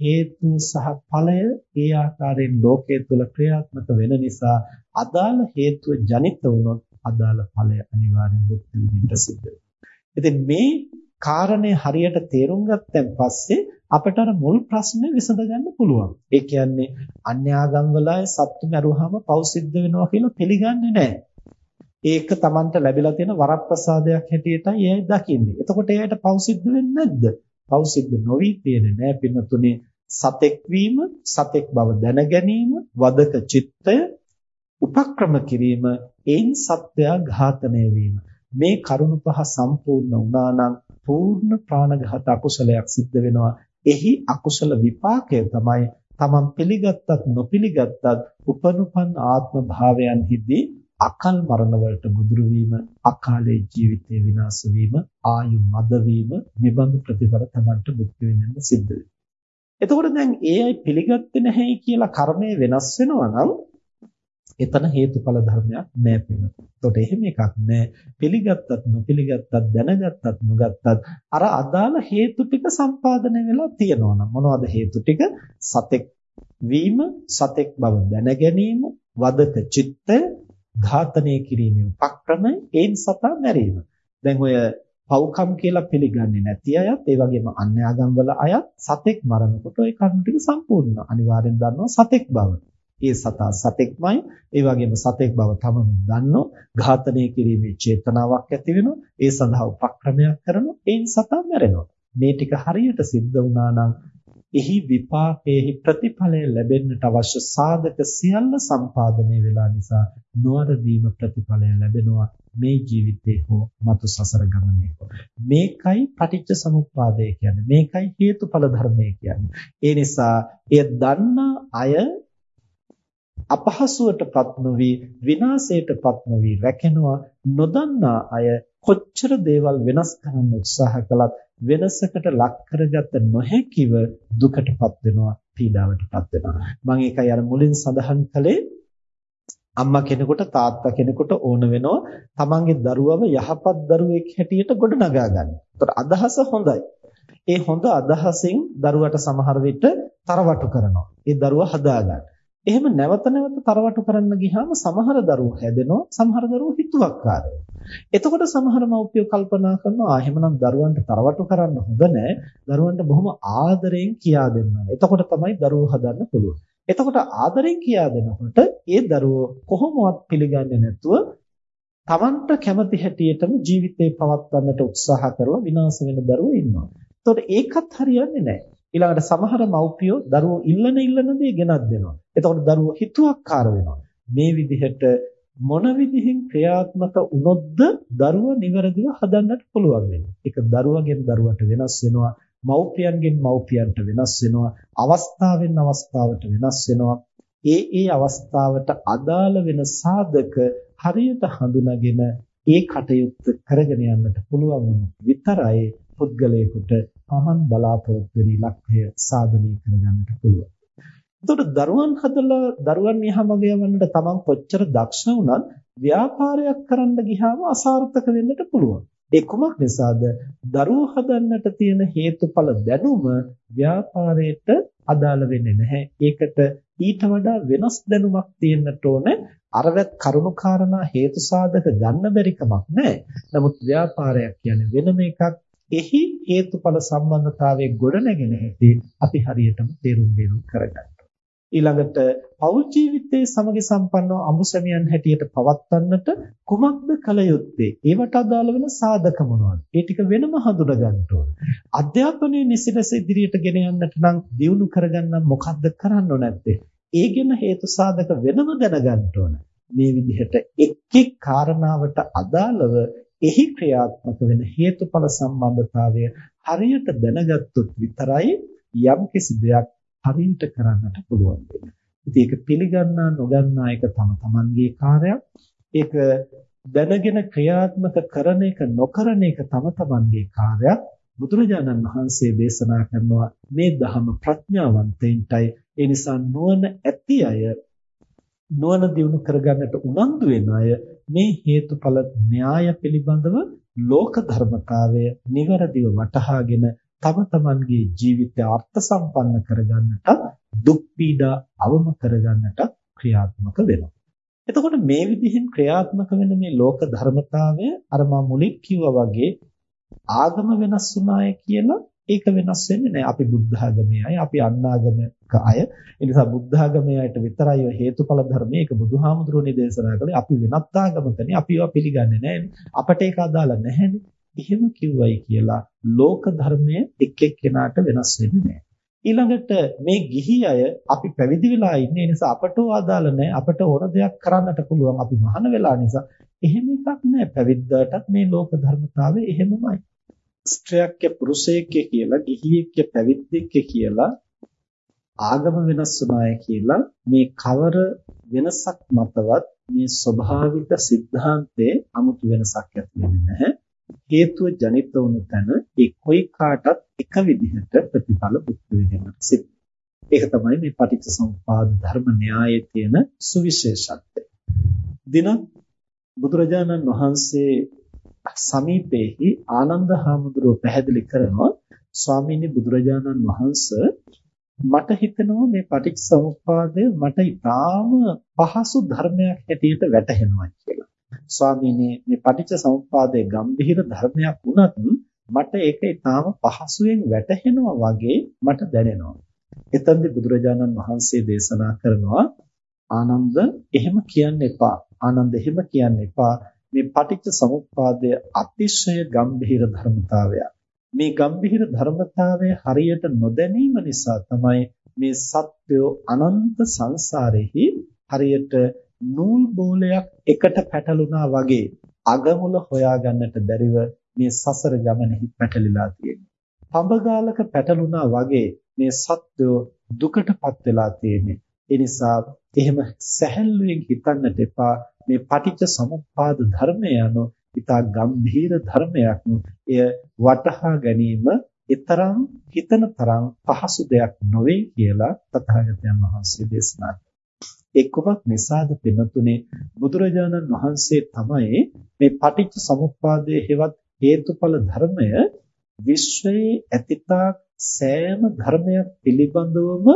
හේතු සහ ඵලය ඒ ආකාරයෙන් ලෝකයේ තුල ක්‍රියාත්මක වෙන නිසා අදාළ හේතුව ජනිත වුණොත් අදාළ ඵලය අනිවාර්යෙන් භුක්ති විඳින්න සිද්ධ ඉතින් මේ කාරණේ හරියට තේරුම් ගත්තන් පස්සේ අපට අර මුල් ප්‍රශ්නේ විසඳ ගන්න පුළුවන්. ඒ කියන්නේ අන්‍යාගම් වල සත්තු මරුවාම පව් සිද්ධ වෙනවා කියලා පිළිගන්නේ නැහැ. ඒක Tamanට ලැබිලා තියෙන වරප්‍රසාදයක් හැටියටයි එයයි දකින්නේ. එතකොට එයාට පව් සිද්ධ වෙන්නේ නැද්ද? පව් සිද්ධ නොවි තියෙන්නේ නැහැ පින්නතුනේ සතෙක් වීම, සතෙක් බව දැන ගැනීම, වදක චිත්තය උපක්‍රම කිරීම, ඒන් සත්‍යය ඝාතනය වීම. මේ කරුණු පහ සම්පූර්ණ වුණා නම් පූර්ණ ප්‍රාණඝාත අකුසලයක් සිද්ධ වෙනවා. එහි අකුසල විපාකය තමයි තමන් පිළිගත්තත් නොපිළිගත්තත් උපනුපන් ආත්ම භාවයන්හිදී අකල් මරණ වලට ගොදුරු වීම, අකාලේ ජීවිතේ විනාශ වීම, ආයු මද වීම, නිබඳු ප්‍රතිඵල Tamanට භුක්ති විඳින්න සිද්ධ වෙනවා. එතකොට දැන් ඒ අය පිළිගත්තේ නැහැයි කියලා කර්මය වෙනස් වෙනවා නම් එතන හේතුඵල ධර්මයක් නෑ පිළිගන්න. එතකොට එහෙම එකක් නෑ. පිළිගත්තත් නොපිළිගත්තත් දැනගත්තත් නොගත්තත් අර අදාළ හේතු ටික සම්පාදනය වෙලා තියෙනවා නම් මොනවද හේතු ටික? සතෙක් වීම, සතෙක් බව දැන ගැනීම, වදක චිත්තය, ඝාතනය කිරීමේ උපක්‍රම, ඒන් සතා මැරීම. දැන් ඔය පව්කම් කියලා පිළිගන්නේ නැති අයත් ඒ වගේම අන්‍ය ආගම්වල අයත් සතෙක් මරනකොට ওই කර්ම ටික සම්පූර්ණ අනිවාර්යෙන් දන්නවා සතෙක් බව. ඒ සතා සතෙක්මයි. ඒ වගේම සතෙක් බව තමම දන්නෝ. ඝාතනය කිරීමේ චේතනාවක් ඇති වෙනවා. ඒ සඳහා උපක්‍රමයක් කරනවා. ඒන් සතා මැරෙනවා. මේ ටික හරියට සිද්ධ වුණා නම් එහි විපාකයේහි ප්‍රතිඵලය ලැබෙන්නට අවශ්‍ය සාධක සියල්ල සම්පාදනය වෙලා නිසා නොවරදීම ප්‍රතිඵලය ලැබෙනවා. මේ ජීවිතේ හෝ මතු සසර ගමනේ හෝ. මේකයි පටිච්ච සමුප්පාදය කියන්නේ. මේකයි හේතුඵල ධර්මය කියන්නේ. ඒ නිසා එය දන්නා අය අපහසුවටපත් නොවි විනාශයටපත් නොවි රැකෙනවා නොදන්නා අය කොච්චර දේවල් වෙනස් කරන්න උත්සාහ කළත් වෙනසකට ලක් කරගත නොහැකිව දුකටපත් වෙනවා පීඩාවටපත් වෙනවා මම ඒකයි අර මුලින් සඳහන් කළේ අම්මා කෙනෙකුට තාත්තා කෙනෙකුට ඕන වෙනවා තමන්ගේ දරුවව යහපත් දරුවෙක් හැටියට ගොඩනගා ගන්න. ඒතර අදහස හොඳයි. ඒ හොඳ අදහසින් දරුවට සමහර විට තරවටු කරනවා. ඒ දරුවා හදා ගන්න. එහෙම නැවත නැවත තරවටු කරන්න ගියාම සමහර දරුවෝ හැදෙනවා සමහර දරුවෝ හිතුවක්කාර එතකොට සමහර මව්පියෝ කල්පනා කරනවා ආ එහෙමනම් දරුවන්ට තරවටු කරන්න හොඳ නැහැ දරුවන්ට බොහොම ආදරෙන් කියා දෙන්න එතකොට තමයි දරුවෝ හදන්න පුළුවන් එතකොට ආදරෙන් කියා දෙනකොට ඒ දරුවෝ කොහොමවත් පිළිගන්නේ නැතුව Tamanට කැමති හැටියටම ජීවිතේ පවත්වන්නට උත්සාහ කරලා විනාශ වෙන දරුවෝ ඉන්නවා. එතකොට ඒකත් හරියන්නේ නැහැ. ඊළඟට සමහර මව්පියෝ දරුවෝ ඉල්ලන ඉල්ලන දේ ගෙනත් දෙනවා. එතකොට දරුවෝ හිතුවක්කාර වෙනවා. මේ විදිහට මොන විදිහින් ක්‍රියාත්මක වුණොත්ද දරුවා නිවැරදිව හදන්නට පුළුවන් වෙන්නේ. ඒක දරුවගෙන් දරුවට වෙනස් වෙනවා. මව්පියන්ගෙන් මව්පියන්ට වෙනස් වෙනවා. අවස්ථාවෙන් අවස්ථාවට වෙනස් වෙනවා. ඒ ඒ අවස්ථාවට අදාළ වෙන සාධක හරියට හඳුනාගෙන ඒ කටයුත්ත කරගෙන යන්නට පුළුවන් විතරයි පුද්ගලයෙකුට තමන් බලාපොරොත්තු වෙන ඉලක්කය සාධනය කරගන්නට පුළුවන්. එතකොට දරුවන් හදලා දරුවන් යහමග යවන්නට තමන් කොච්චර දක්ෂ වුණත් ව්‍යාපාරයක් කරන්න ගියාම අසාර්ථක වෙන්නට පුළුවන්. ඒ කුමක් නිසාද? දරුවෝ හදන්නට තියෙන හේතුඵල දැනුම ව්‍යාපාරයට අදාළ වෙන්නේ නැහැ. ඒකට ඊට වඩා වෙනස් දැනුමක් තියෙන්නට ඕනේ. අරවත් කරුණාකාරණා හේතු සාධක ගන්න බැරි කමක් නැහැ. නමුත් ව්‍යාපාරයක් කියන්නේ වෙනම එකක්. එහි හේතුඵල සම්බන්ධතාවයේ ගොඩනැගෙන හැටි අපි හරියටම තේරුම් බේරුම් කරගන්න. ඊළඟට පෞල් ජීවිතයේ සමගි සම්පන්නව අමුසැමියන් හැටියට පවත්වන්නට කුමක්ද කළ යුත්තේ? ඒවට අදාළ වෙන සාධක මොනවද? ඒ ටික වෙනම හඳුනා ගන්න ඕන. අධ්‍යාපනයේ නිසිලස ඉදිරියට ගෙන යන්නට නම් දියුණු කරගන්න මොකද්ද කරන්න නැත්තේ? ඒ ගැන හේතු සාධක වෙනම දැනගන්න ඕන. මේ විදිහට එක් එක් කාරණාවට අදාළව එහි ක්‍රියාත්මක වෙන හේතුඵල සම්බන්ධතාවය හරියට දැනගත්තොත් විතරයි යම්කිසි දෙයක් හරියට කරන්නට පුළුවන් වෙන්නේ. ඉතින් ඒක පිළිගන්නා නොගන්නා එක තම තමන්ගේ කාර්යයක්. ඒක දැනගෙන ක්‍රියාත්මක කරන එක නොකරන එක තම තමන්ගේ කාර්යයක්. බුදුරජාණන් වහන්සේ දේශනා කරනවා මේ ධහම ප්‍රඥාවන්තයින්ටයි ඒ නිසා නුවණ ඇති අය නුවණ දියුණු කරගන්නට උනන්දු වෙන අය මේ හේතුඵල න්‍යාය පිළිබඳව ලෝක ධර්මතාවය નિවරදිව වටහාගෙන තම තමන්ගේ ජීවිතය අර්ථ සම්පන්න කරගන්නට දුක් පීඩා අවම කරගන්නට ක්‍රියාත්මක වෙනවා. එතකොට මේ විදිහෙන් ක්‍රියාත්මක වෙන මේ ලෝක ධර්මතාවය අර මා මුලින් කිව්වා වගේ ආගම වෙනස් වුණාය කියලා ඒක වෙනස් වෙන්නේ නැහැ. අපි බුද්ධ ආගමේ අය, අපි අන්නාගමක අය. ඒ නිසා බුද්ධ ආගමේ අයට විතරයි හේතුඵල ධර්මයේ ඒක බුදුහාමුදුරුවනේ දේශනා කළේ. අපි වෙනත් ආගමකනේ. අපි ඒවා පිළිගන්නේ නැහැ. අපට ඒක අදාළ නැහැනේ. එහෙම කිව්වයි කියලා ලෝක ධර්මයේ එක් එක්කෙනාට වෙනස් වෙන්නේ නැහැ. ඊළඟට මේ ගිහි අය අපි පැවිදි වෙලා ඉන්නේ නිසා අපට අදාළ නැහැ. අපට ඕන දෙයක් කරන්නට පුළුවන්. අපි මහාන වෙලා නිසා එහෙම එකක් නැහැ. පැවිද්දාටත් මේ ලෝක ධර්මතාවය එහෙමමයි. ස්ත්‍රියක් පුරුෂයෙක් කියලා ගිහියෙක් පැවිද්දෙක් කියලා ආගම වෙනස් වුණාය කියලා මේ කවර වෙනසක් මතවත් මේ ස්වභාවික સિદ્ધාන්තයේ 아무තු වෙනසක් ඇති වෙන්නේ නැහැ හේතුව ජනිත වුණු තැන ඒ කොයි කාටත් එක විදිහට ප්‍රතිඵල භුක්ති විඳින්නට සිද්ධ. ඒක තමයි මේ පටිච්චසමුපාද ධර්ම න්‍යායයේ තියෙන සුවිශේෂත්වය. දින බුදුරජාණන් වහන්සේ සමීපයේහි ආනන්ද හාමුදුරුව පැහැදිලි කරනවා ස්වාමීනි බුදුරජාණන් වහන්සේ මට හිතෙනවා මේ පටිච්චසමුප්පාදය මට ඉතාම පහසු ධර්මයක් හැටියට වැටහෙනවා කියලා. ස්වාමීනි මේ පටිච්චසමුප්පාදයේ ගැඹිර ධර්මයක් වුණත් මට ඒක ඉතාම පහසුවෙන් වැටහෙනවා වගේ මට දැනෙනවා. එතෙන්දී බුදුරජාණන් වහන්සේ දේශනා කරනවා ආනන්ද එහෙම කියන්න එපා. ආනන්ද එහෙම කියන්න එපා. මේ පටිච්ච සමුප්පාදය අතිශය ගම්භීර ධර්මතාවයක්. මේ ගම්භීර ධර්මතාවය හරියට නොදැනීම නිසා තමයි මේ සත්වෝ අනන්ත සංසාරෙහි හරියට නූල් බෝලයක් එකට පැටලුණා වගේ අගමුල හොයාගන්නට බැරිව මේ සසර ගමනෙහි පැටලිලා තියෙන්නේ. පඹගාලක පැටලුණා වගේ මේ සත්වෝ දුකටපත් වෙලා තියෙන්නේ. ඒ නිසා එහෙම සැහැල්ලුවෙන් හිතන්නට එපා මේ පටිච්ච සමුප්පාද ධර්මය යනු ඉතා ගම්භීර ධර්මයක්. එය වටහා ගැනීම ඊතරම් හිතන තරම් පහසු දෙයක් නොවේ කියලා තථාගතයන් වහන්සේ දේශනා ඒ කුමක් නිසාද පින්නතුනේ බුදුරජාණන් වහන්සේ තමයි මේ පටිච්ච සමුප්පාදයේ හෙවත් හේතුඵල ධර්මය විශ්වයේ ඇතිතාක් සෑම ධර්මයක් පිළිබඳවම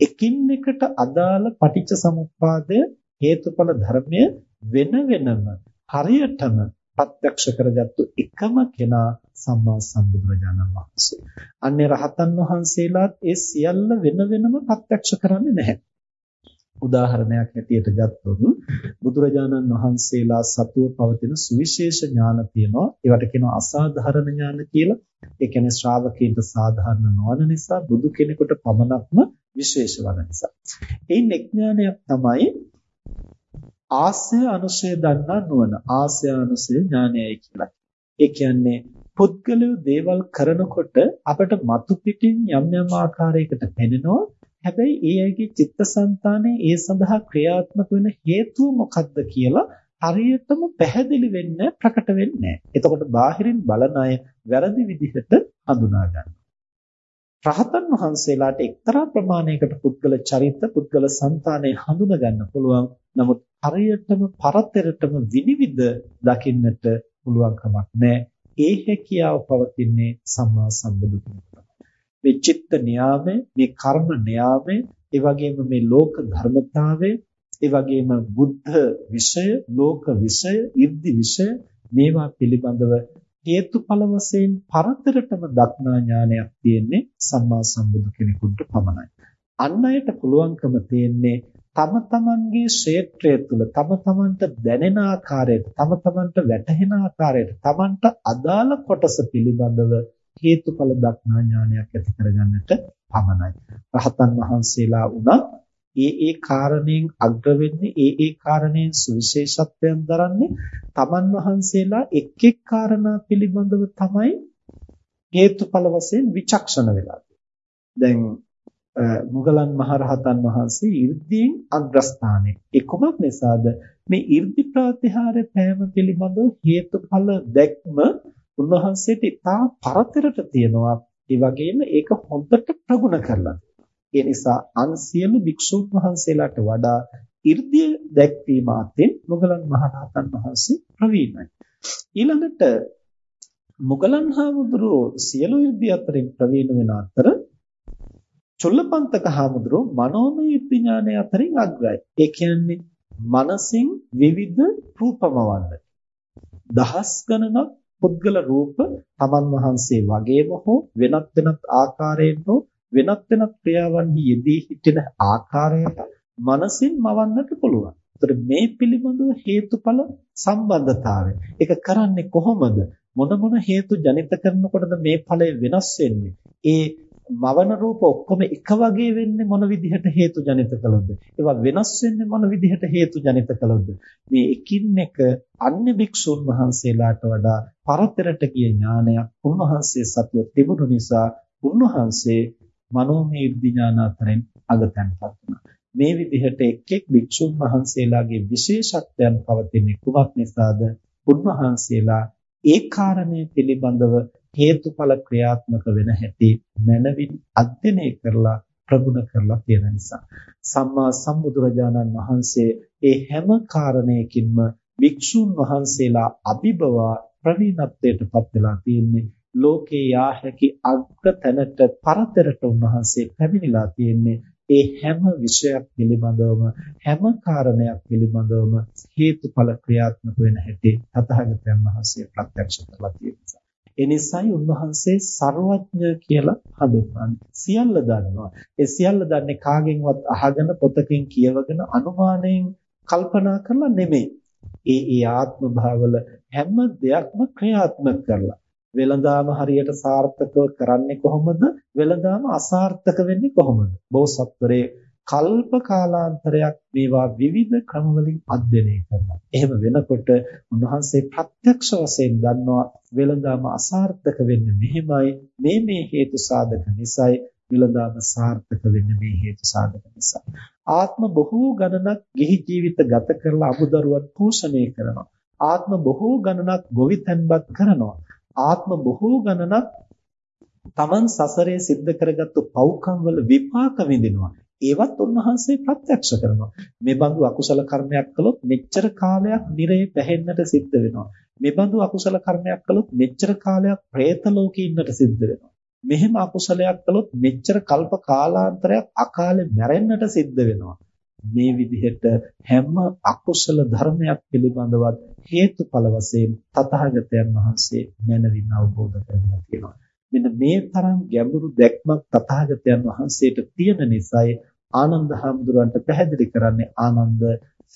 එකින් එකට අදාළ පටිච්ච සමුප්පාදය හේතුඵල ධර්මය වෙන වෙනම හරියටම ප්‍රත්‍යක්ෂ කරගත්තු එකම කෙනා සම්මා සම්බුදුරජාණන් වහන්සේ. අන්නේ රහතන් වහන්සේලාත් ඒ සියල්ල වෙන වෙනම ප්‍රත්‍යක්ෂ කරන්නේ නැහැ. උදාහරණයක් හැටියට ගත්තොත් බුදුරජාණන් වහන්සේලා සතුව පවතින සුවිශේෂ ඥාන තියෙනවා. ඒවට කියනවා අසාධාරණ ඥාන කියලා. ඒ කියන්නේ ශ්‍රාවකීන්ට සාධාරණ නොවන නිසා බුදු කෙනෙකුට පමණක්ම විශේෂ වන නිසා. ඒ ඥානයක් තමයි ආස්‍ය අනුසය දන්නා නුවණ. ආස්‍ය අනුසය ඥානයයි කියලා. ඒ කියන්නේ පුද්ගලයෝ දේවල් කරනකොට අපට මතු පිටින් යම් යම් ආකාරයකට පෙනෙනවා හැබැයි ඒ අයගේ චිත්තසංතානයේ ඒ සඳහා ක්‍රියාත්මක වෙන හේතුව මොකක්ද කියලා හරියටම පැහැදිලි වෙන්නේ ප්‍රකට වෙන්නේ නැහැ. එතකොට බාහිරින් බලන අය වැරදි විදිහට හඳුනා ගන්නවා. රහතන් වහන්සේලාට එක්තරා ප්‍රමාණයකට පුද්ගල චරිත පුද්ගල సంతානය හඳුනා ගන්න පුළුවන්. නමුත් හරියටම පරතරටම විනිවිද දකින්නට පුළුවන් කමක් නැහැ. ඒ හැකියාව පවතින්නේ සම්මා සම්බුදු කෙනෙකුට. මේ චිත්ත න්යාමය, මේ කර්ම න්යාමය, ඒ වගේම මේ ලෝක ධර්මතාවය, ඒ වගේම බුද්ධ විෂය, ලෝක විෂය, 이르දි විෂය මේවා පිළිබඳව හේතුඵල වශයෙන් පරතරටම දක්නා ඥානයක් තියෙන්නේ සම්මා සම්බුදු කෙනෙකුට පමණයි. අන් අයට පුළුවන්කම තියෙන්නේ තම තමන්ගේ ක්ෂේත්‍රය තුළ තම තමන්ට දැනෙන ආකාරයට තම තමන්ට වැටහෙන ආකාරයට තමන්ට අදාළ කොටස පිළිබඳව හේතුඵල දක්නා ඥානයක් ඇති කරගන්නට පමණයි. රහතන් වහන්සේලා උනත් ඒ ඒ කාරණයෙන් අග්‍ර වෙන්නේ ඒ ඒ කාරණයෙන් සුවිශේෂත්වයන් දරන්නේ තමන් වහන්සේලා එක් එක් කාරණා පිළිබඳව තමයි හේතුඵල වශයෙන් විචක්ෂණ වෙලා දැන් මුගලන් මහරහතන් වහන්සේ 이르දීන් අග්‍රස්ථානයේ. ඒකමක් නිසාද? මේ 이르දි ප්‍රාතිහාර්ය පෑම පිළිබඳව හේතුඵල දැක්ම උන්වහන්සේට ඉතා පරතරට තියෙනවා. ඒ වගේම ඒක හොඳට ප්‍රගුණ කරලා. ඒ නිසා අන් සියලු භික්ෂුන් වහන්සේලාට වඩා 이르දිය දැක්වීම අතින් මුගලන් මහරහතන් වහන්සේ ප්‍රවීණයි. ඊළඟට මුගලන් හාමුදුරුවෝ සියලු 이르දි අතරින් ප්‍රවීණ වෙන අතර චුල්ලපන්තක හාමුදුරුවෝ මනෝමය විඥානය අතරින් අග්‍රයි. ඒ කියන්නේ මනසින් විවිධ රූපමවන්න. දහස් ගණනක් පුද්ගල රූප තමන් වහන්සේ වගේම හෝ වෙනත් වෙනත් ආකාරයෙන් හෝ වෙනත් වෙනත් ක්‍රියාවන්හි යෙදී සිටින ආකාරයට මනසින් මවන්නට පුළුවන්. ඒතර මේ පිළිබඳව හේතුඵල සම්බන්ධතාවය. ඒක කරන්නේ කොහොමද? මොන මොන හේතු ජනිත කරනකොටද මේ ඵලය වෙනස් වෙන්නේ? ඒ මවන රූප ඔක්කොම එක වගේ වෙන්නේ මොන විදිහට හේතු ජනිත කළොත්ද? ඒවා වෙනස් වෙන්නේ මොන විදිහට හේතු ජනිත කළොත්ද? මේ එකින් එක අන්‍ය භික්ෂුන් වහන්සේලාට වඩා පරතරට ගිය ඥානයක් උන්වහන්සේ සතුව තිබුණු නිසා උන්වහන්සේ මනෝමය විඥාන අතරින් අගතන්පත් වුණා. මේ විදිහට එක් එක් භික්ෂුන් වහන්සේලාගේ විශේෂත්වයන් පවතින්නේ කුමක් නිසාද? උන්වහන්සේලා ඒ කාරණය පිළිබඳව හේතුඵල ක්‍රියාත්මක වෙන හැටි මනවින් අධ්‍යයනය කරලා ප්‍රගුණ කරලා තියෙන නිසා. සම්මා සම්බුදුරජාණන් වහන්සේ ඒ හැම කාරණයකින්ම වික්ෂුන් වහන්සේලා අභිබවා ප්‍රවීණත්වයට පත් වෙලා තියෙන්නේ ලෝකේ යා හැකි අග්‍ර තැනට පරතරට උන්වහන්සේ පැමිණිලා තියෙන්නේ ඒ හැම විෂයක් පිළිබඳවම හැම කාරණයක් පිළිබඳවම හේතුඵල ක්‍රියාත්මක වෙන හැටි තථාගතයන් වහන්සේ ප්‍රත්‍යක්ෂ කරලා තියෙනවා. ඒ නිසායි උන්වහන්සේ ਸਰවඥ කියලා හඳුන්වන්නේ. සියල්ල දන්නවා. ඒ සියල්ල දන්නේ කාගෙන්වත් අහගෙන පොතකින් කියවගෙන අනුමානයෙන් කල්පනා කරලා නෙමෙයි. ඒ ඒ ආත්ම භාවවල හැම දෙයක්ම ක්‍රියාත්මක කරලා වෙළඳාම හරියට සාර්ථකව කරන්නේ කොහොමද? වෙළඳාම අසාර්ථක වෙන්නේ කොහොමද? බෝසත්වරේ කල්ප කාලාන්තරයක් මේවා විවිධ ක්‍රමවලින් අධ්‍යයනය කරනවා. එහෙම වෙනකොට උන්වහන්සේ ප්‍රත්‍යක්ෂ වශයෙන් දන්නවා වෙළඳාම අසාර්ථක වෙන්නේ මෙහෙමයි. මේ මේ හේතු සාධක නිසායි වෙළඳාම සාර්ථක වෙන්නේ මේ හේතු සාධක නිසා. ආත්ම බොහෝ ගණනක් ගිහි ජීවිත ගත කරලා අමුදරුවන් පෝෂණය කරනවා. ආත්ම බොහෝ ගණනක් ගොවිතැන්පත් කරනවා. ආත්ම බොහෝ ගණනක් Taman සසරේ සිද්ධ කරගත්තු පව්කම් වල විපාක විඳිනවා. ඒවත් උන්වහන්සේ ප්‍රත්‍යක්ෂ කරනවා. මේ බඳු අකුසල කර්මයක් කළොත් මෙච්චර කාලයක් නිරේ පැහෙන්නට සිද්ධ වෙනවා. මේ බඳු අකුසල කර්මයක් කළොත් මෙච්චර කාලයක් പ്രേත ලෝකේ ඉන්නට සිද්ධ වෙනවා. මෙහෙම අකුසලයක් කළොත් මෙච්චර කල්ප කාලාන්තරයක් අකාලේ මැරෙන්නට සිද්ධ වෙනවා. මේ විදිහට හැම අකුසල ධර්මයක් පිළිබඳවත් හේතුඵල වශයෙන් තථාගතයන් වහන්සේ මනවින් අවබෝධ කරගන්න තියෙනවා. මෙන්න මේ තරම් ගැඹුරු දැක්මක් තථාගතයන් වහන්සේට තියෙන නිසායි ආනන්ද හාමුදුරන්ට පැහැදිලි කරන්නේ ආනන්ද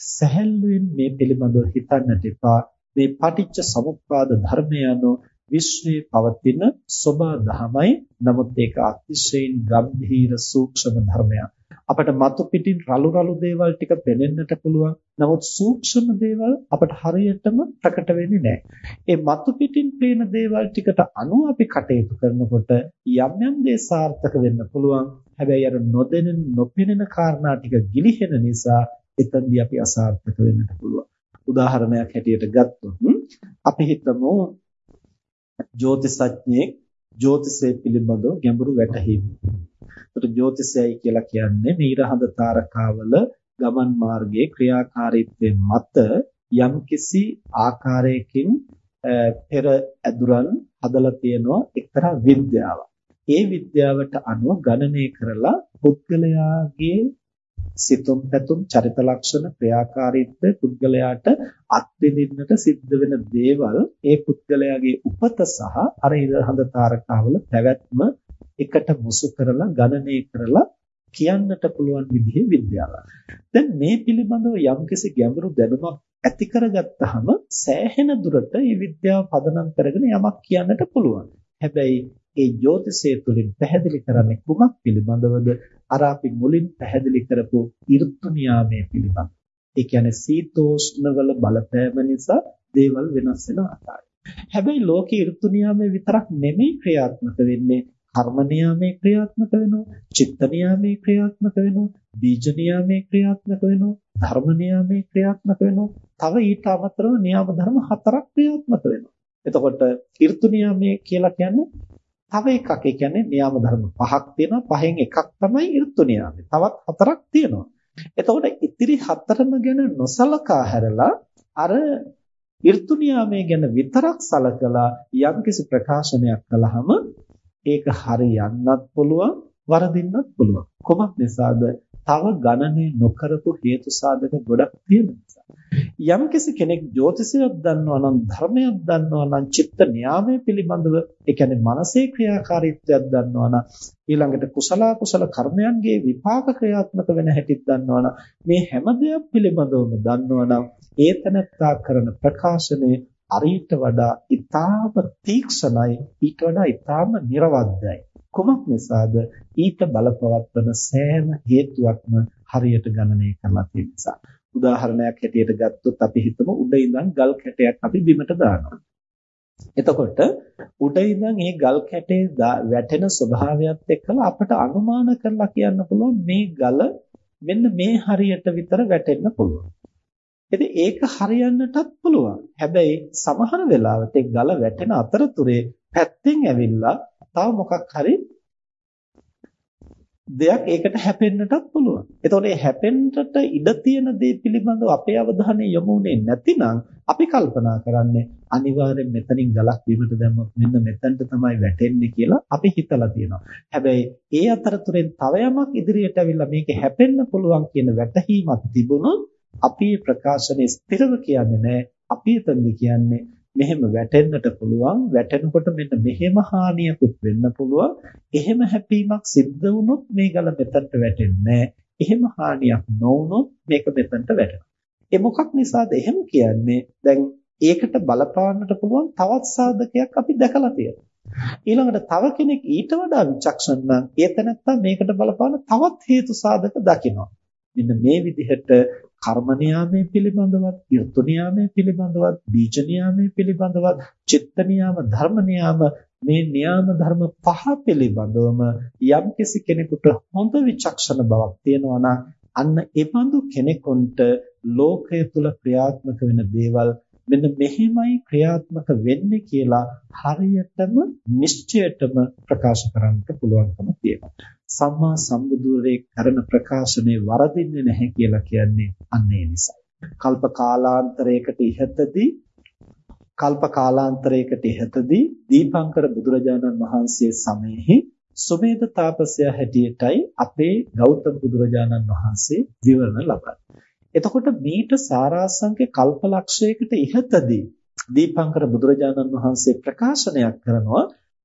සැහැල්ලුවෙන් මේ පිළිබඳව හිතන්නට එපා. මේ පටිච්ච සමුප්පාද ධර්මය අනුව විශ්වයේ පවතින සෝබා දහමයි. නමුත් ඒක අතිශයින් ගම්භීර සූක්ෂම ධර්මයක්. අපට මතු පිටින් රළු රළු දේවල් ටික පෙනෙන්නට පුළුවන්. නමුත් සූක්ෂම දේවල් අපට හරියටම ප්‍රකට වෙන්නේ නැහැ. ඒ මතු පිටින් පේන දේවල් ටිකට අනුව අපි කටයුතු කරනකොට යම් යම් දේ සාර්ථක වෙන්න පුළුවන්. හැබැයි අර නොදෙනෙන නොපෙනෙන කාරණා ටික ගිලිහෙන නිසා එතනදී අපි අසාර්ථක වෙන්නට පුළුවන්. උදාහරණයක් හැටියට ගත්තොත් අපි හිතමු ජ්‍යොතිෂඥයෙක් ජ්‍යොතිෂය පිළිබඳව ගැඹුරු වැටහීම. ඒතර ජ්‍යොතිෂයයි කියලා කියන්නේ මීරහඳ තාරකාවල ගමන් මාර්ගයේ ක්‍රියාකාරීත්වයෙන් මත යම්කිසි ආකාරයකින් පෙර ඇදුරන් හදලා තියෙනවා එක්තරා විද්‍යාවක්. ඒ විද්‍යාවට අනුව ගණනය කරලා පුද්ගලයාගේ සිතුම් පැතුම් චරිත ලක්ෂණ ක්‍රියාකාරීත්වය පුද්ගලයාට අත්විඳින්නට සිද්ධ වෙන දේවල් ඒ පුද්ගලයාගේ උපත සහ අර ඉරහඳ තාරකාවල පැවැත්ම එකට මුසු කරලා ගණනය කරලා කියන්නට පුළුවන් විදිහේ විද්‍යාවක්. දැන් මේ පිළිබඳව යම්කිසි ගැඹුරු දැනුමක් ඇති කරගත්තාම සෑහෙන දුරට මේ විද්‍යාව පදනම් කරගෙන යමක් කියන්නට පුළුවන්. හැබැයි ඒ ජ්‍යොතිෂය තුළින් පැහැදිලි කරන්නේ කුමක් පිළිබඳවද? අර අපි මුලින් පැහැදිලි කරපු ඍතු නියාමයේ පිළිබඳ. ඒ කියන්නේ සීතෝෂ්ණවල බලපෑම නිසා දේවල් වෙනස් වෙන ආකාරය. හැබැයි ලෝකයේ ඍතු නියාමයේ විතරක් නෙමෙයි ක්‍රියාත්මක වෙන්නේ කර්ම නියාමයේ ක්‍රියාත්මක වෙනවා චිත්ත නියාමයේ ක්‍රියාත්මක වෙනවා බීජ නියාමයේ ක්‍රියාත්මක වෙනවා ධර්ම නියාමයේ ක්‍රියාත්මක වෙනවා තව ඊට අමතරව නියාම ධර්ම හතරක් ක්‍රියාත්මක වෙනවා එතකොට ඍතු නියාමයේ කියලා කියන්නේ තව එකක් ඒ කියන්නේ නියාම ධර්ම පහක් තියෙනවා පහෙන් එකක් තමයි ඍතු නියාමය. තවත් හතරක් තියෙනවා. එතකොට ඉතිරි හතරම ගැන නොසලකා හැරලා අර ඍතු නියාමය ගැන විතරක් සලකලා යම්කිසි ප්‍රකාශනයක් කළාම ඒක හරියන්නත් පුළුවන් වරදින්නත් පුළුවන්. කොමක් නිසාද? තව ගණනය නොකරපු හේතු සාධක ගොඩක් තියෙන නිසා. යම්කිසි කෙනෙක් ජ්‍යොතිෂයක් දන්නවා නම් ධර්මයක් දන්නවා නම් චිත්ත න්යාමය පිළිබඳව ඒ කියන්නේ මනසේ ක්‍රියාකාරීත්වයක් දන්නවා නම් ඊළඟට කුසල කුසල කර්මයන්ගේ විපාක ක්‍රියාත්මක වෙන හැටිත් දන්නවා නම් මේ හැම දෙයක් පිළිබඳවම දන්නවා නම් ඒ තනත්තා කරන ප්‍රකාශනයේ අරීට වඩා ඊටාම තීක්ෂණයි ඊට වඩා ඊටාම නිර්වද්‍යයි කුමක් නිසාද? ඊට බලපවත්වන සෑම හේතුවක්ම හරියට ගණනය කරලා තියෙන නිසා. උදාහරණයක් හැටියට ගත්තොත් අපි හිතමු උඩ ඉඳන් ගල් කැටයක් අපි බිමට දානවා. එතකොට උඩ ඉඳන් මේ ගල් කැටේ වැටෙන ස්වභාවයත් එක්කලා අපට අනුමාන කරලා කියන්න පුළුවන් මේ ගල මෙන්න මේ හරියට විතර වැටෙන්න පුළුවන්. ඉතින් ඒක හරියන්නටත් පුළුවන්. හැබැයි සමහර වෙලාවට ඒ ගල වැටෙන අතරතුරේ පැත්තෙන් ඇවිල්ලා තව මොකක් හරි දෙයක් ඒකට හැපෙන්නටත් පුළුවන්. එතකොට මේ හැපෙන්නට ඉඩ තියෙන දේ පිළිබඳව අපේ අවධානය යොමු වෙන්නේ නැතිනම් අපි කල්පනා කරන්නේ අනිවාර්යෙන් මෙතනින් ගලක් බිමට දැම්මොත් මෙන්න මෙතනට තමයි වැටෙන්නේ කියලා අපි හිතලා තියෙනවා. හැබැයි ඒ අතරතුරෙන් තව යමක් ඉදිරියට ඇවිල්ලා මේක හැපෙන්න පුළුවන් කියන වැටහීමක් තිබුණොත් අපි ප්‍රකාශනයේ ස්ථිරව කියන්නේ නැහැ. අපි එතනදි කියන්නේ මෙහෙම වැටෙන්නට පුළුවන් වැටෙනකොට මෙන්න මෙහෙම හානියකුත් වෙන්න පුළුවන්. එහෙම හැපීමක් සිද්ධ වුණොත් මේ ගල මෙතනට වැටෙන්නේ එහෙම හානියක් නොවුනොත් මේක මෙතනට වැටෙනවා. ඒ මොකක් නිසාද එහෙම කියන්නේ? දැන් ඒකට බලපාන්නට පුළුවන් තවත් සාධකයක් අපි දැකලා තියෙනවා. ඊළඟට තව කෙනෙක් ඊට වඩා විචක්ෂණ නම් ඒ තැනත්තා මේකට බලපාන තවත් හේතු සාධක දකිනවා. මෙන්න මේ විදිහට කර්ම නියාමයේ පිළිබඳවත්, ඍතු නියාමයේ පිළිබඳවත්, බීජ නියාමයේ පිළිබඳවත්, චිත්ත නියාම, ධර්ම නියාම මේ නියාම ධර්ම පහ පිළිබඳවම යම්කිසි කෙනෙකුට හොඳ විචක්ෂණ බවක් තියෙනවා නම් අන්න ඒ බඳු කෙනෙකුට ලෝකය තුල ක්‍රියාත්මක වෙන දේවල් මෙන්න මෙහෙමයි ක්‍රියාත්මක වෙන්නේ කියලා හරියටම නිශ්චයටම ප්‍රකාශ කරන්නට පුළුවන්කම තියෙනවා. සම්මා සම්බුදුරේ කරන ප්‍රකාශනේ වරදින්නේ නැහැ කියලා කියන්නේ අන්න ඒ නිසයි. කල්ප කාලාන්තරයකට ඉහතදී කල්ප කාලාන්තරයකට ඉහතදී දීපංකර බුදුරජාණන් වහන්සේ සමයේහි සුමේද තාපසයා හැටියටයි අපේ ගෞතම බුදුරජාණන් වහන්සේ දිවරණ ලබන්නේ. එතකොට මීට සාරාංශක කල්පලක්ෂයකට ඉහතදී දීපංකර බුදුරජාණන් වහන්සේ ප්‍රකාශනයක් කරනවා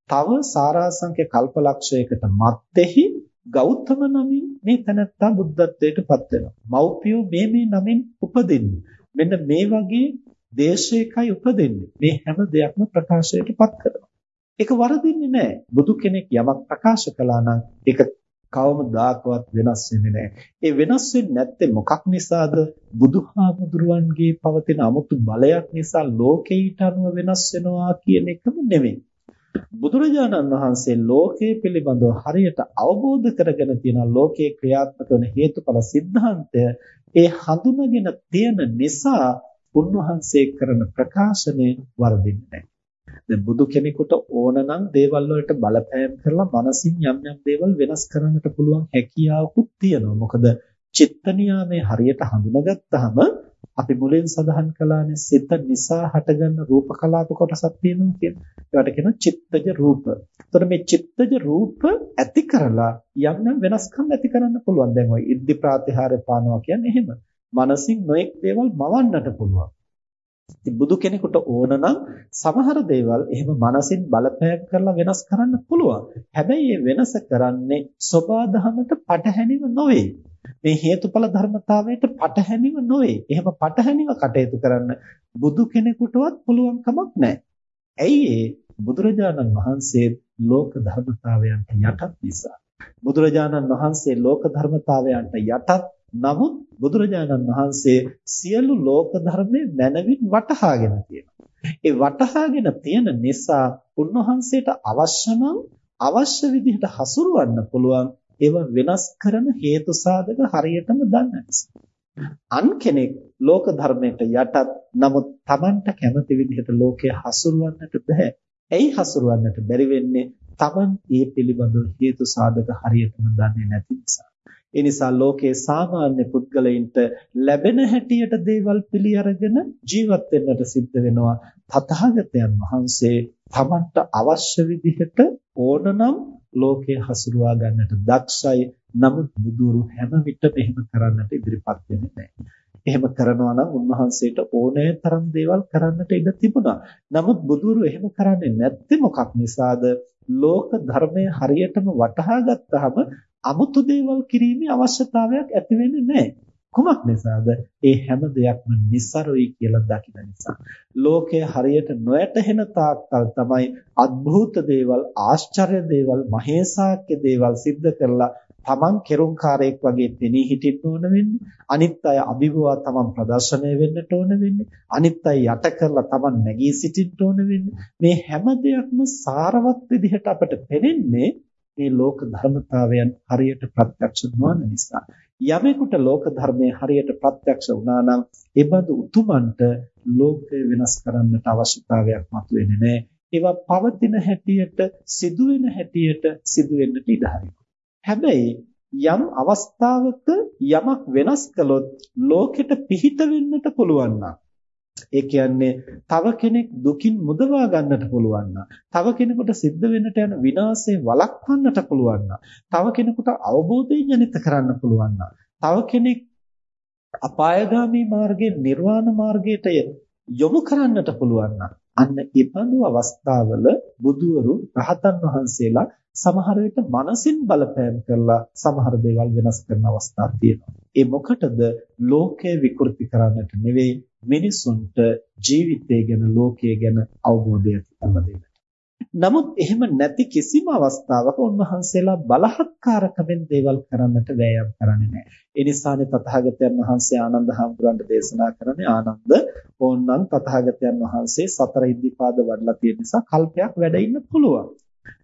තව සාරාංශක කල්පලක්ෂයකට මත්තේහි ගෞතම නමින් මේ තනත්තා බුද්ධත්වයට පත් වෙනවා. මෞපියෝ මේ මේ නමින් උපදින්නේ. මෙන්න මේ වගේ දේශයකයි උපදින්නේ. මේ හැම දෙයක්ම ප්‍රකාශයට පත් කරනවා. ඒක වරදින්නේ නැහැ. බුදු කෙනෙක් යමක් ප්‍රකාශ කළා නම් ඒක කවමදාකවත් වෙනස් වෙන්නේ නැහැ. ඒ වෙනස් වෙන්නේ නැත්තේ මොකක් නිසාද? බුදුහාමුදුරුවන්ගේ පවතින 아무තු බලයක් නිසා ලෝකෙට අනුව වෙනස් වෙනවා කියන එකම නෙමෙයි. බුදුරජාණන් වහන්සේ ලෝකයේ පිළිබඳව හරියට අවබෝධ කරගෙන තියෙන ලෝකයේ ක්‍රියාත්මක වන හේතුඵල સિદ્ધාන්තය ඒ හඳුනගෙන තියෙන නිසා උන්වහන්සේ කරන ප්‍රකාශනය වර්ධින්නේ නැහැ. දැන් බුදු කෙනෙකුට ඕන නම් දේවල් වලට බලපෑම් කරලා මනසින් යම් යම් දේවල් වෙනස් කරන්නට පුළුවන් හැකියාවකුත් තියෙනවා. මොකද චිත්ත නියාමයේ හරියට හඳුනාගත්තාම අපි මුලින් සඳහන් කළානේ සිත නිසා හටගන්න රූප කලාප කොටසක් තියෙනවා කියන. ඒවට කියනවා චිත්තජ රූප. එතකොට මේ චිත්තජ රූප ඇති කරලා යම් යම් වෙනස්කම් ඇති කරන්න පුළුවන්. දැන් ওই ඉද්ධි ප්‍රාතිහාර්ය පානවා කියන්නේ එහෙම. මනසින් නොඑක් දේවල් මවන්නට පුළුවන්. ඉතින් බුදු කෙනෙකුට ඕන නම් සමහර දේවල් එහෙම මනසින් බලපෑම් කරලා වෙනස් කරන්න පුළුවන්. හැබැයි මේ වෙනස කරන්නේ සබාධමයට පටහැනිව නොවේ. මේ හේතුඵල ධර්මතාවයට පටහැනිව නොවේ. එහෙම පටහැනිව කටයුතු කරන්න බුදු කෙනෙකුටවත් පුළුවන් කමක් නැහැ. ඇයි බුදුරජාණන් වහන්සේ ලෝක ධර්මතාවයන්ට යටත් නිසා. බුදුරජාණන් වහන්සේ ලෝක ධර්මතාවයන්ට යටත් නමුත් බුදුරජාණන් වහන්සේ සියලු ලෝක ධර්මයේ මනවින් වටහාගෙන තියෙනවා. ඒ වටහාගෙන තියෙන නිසා උන්වහන්සේට අවශ්‍ය නම් අවශ්‍ය විදිහට හසුරවන්න පුළුවන් ඒව වෙනස් කරන හේතු සාධක හරියටම දන්න නිසා. අන් කෙනෙක් ලෝක ධර්මයට යටත් නමුත් Tamanට කැමති විදිහට ලෝකය හසුරවන්නට බෑ. ඇයි හසුරවන්නට බැරි වෙන්නේ? Taman ඒ පිළිබඳව හේතු සාධක හරියටම දන්නේ නැති නිසා. ඒ නිසා ලෝකයේ සාමාන්‍ය පුද්ගලයින්ට ලැබෙන හැටියට දේවල් පිළි අරගෙන ජීවත් වෙන්නට සිද්ධ වෙනවා. තථාගතයන් වහන්සේ තමන්ට අවශ්‍ය විදිහට ඕනනම් ලෝකේ හසුරුවා ගන්නට දක්ෂයි. නමුත් බුදුරු හැම විටම එහෙම කරන්නට ඉදිරිපත් වෙන්නේ නැහැ. එහෙම කරනවා නම් උන්වහන්සේට ඕනෑ තරම් දේවල් කරන්නට ඉඩ තිබුණා. නමුත් බුදුරු එහෙම කරන්නේ නැත්තේ මොකක් නිසාද? ලෝක ධර්මය හරියටම වටහා ගත්තාම 아무තු දේවල් කිරීමේ අවශ්‍යතාවයක් ඇති වෙන්නේ නැහැ. කුමක් නිසාද? ඒ හැම දෙයක්ම નિસරොයි කියලා දකින නිසා. ලෝකය හරියට නොඇතහෙන තාක්කල් තමයි අద్භූත දේවල්, ආශ්චර්ය දේවල්, මහේසාක්‍ය දේවල් සිද්ධ කරලා තමන් කෙරුම්කාරයෙක් වගේ පෙනී හිටින්න ඕන වෙන්නේ අනිත් අය අභිභවා තමන් ප්‍රදර්ශනය වෙන්නට ඕන වෙන්නේ අනිත් අය යට කරලා තමන් නැගී සිටින්න ඕන වෙන්නේ මේ හැම දෙයක්ම සාරවත් විදිහට අපට පෙනෙන්නේ මේ ලෝක ධර්මතාවයන් හරියට ප්‍රත්‍යක්ෂ නොවන නිසා යමෙකුට ලෝක ධර්මයේ හරියට ප්‍රත්‍යක්ෂ වුණා නම් ඒ බඳු උතුමන්ට ලෝකය වෙනස් කරන්නට අවශ්‍යතාවයක් මතුවෙන්නේ නැහැ. ඒවා පවතින හැටියට සිදුවෙන හැටියට සිදුවෙන්නට ඉඩ හරිනවා. හැබැයි යම් අවස්ථාවක යමක් වෙනස් කළොත් ලෝකෙට පිහිට වෙන්නට පුළුවන් ඒ කියන්නේ තව කෙනෙක් දුකින් මුදවා ගන්නට පුළුවන් තව කෙනෙකුට සිද්ධ වෙන්නට යන විනාශය වළක්වන්නට පුළුවන් තව කෙනෙකුට අවබෝධය ජනිත කරන්න පුළුවන් තව කෙනෙක් අපායගාමී මාර්ගයේ නිර්වාණ මාර්ගයට යොමු කරන්නට පුළුවන් අන්න ඒ බඳු අවස්ථාවල බුදුවරු රහතන් වහන්සේලා සමහර විට මනසින් බලපෑම් කරලා සමහර දේවල් වෙනස් කරන අවස්ථා තියෙනවා. ඒ මොකටද ලෝකය විකෘති කරන්නට නෙවෙයි මිනිසුන්ට ජීවිතය ගැන ලෝකය ගැන අවබෝධය ලබා නමුත් එහෙම නැති කිසිම අවස්ථාවක උන්වහන්සේලා බලහත්කාරකමෙන් දේවල් කරන්නට වෑයම් කරන්නේ නැහැ. ඒ නිසානේ තථාගතයන් වහන්සේ ආනන්ද හාමුදුරන්ට දේශනා කරන්නේ ආනන්ද ඕන්නම් තථාගතයන් වහන්සේ සතර ඉද්ධිපාද වඩලා තියෙන නිසා කල්පයක් වැඩ ඉන්න පුළුවන්.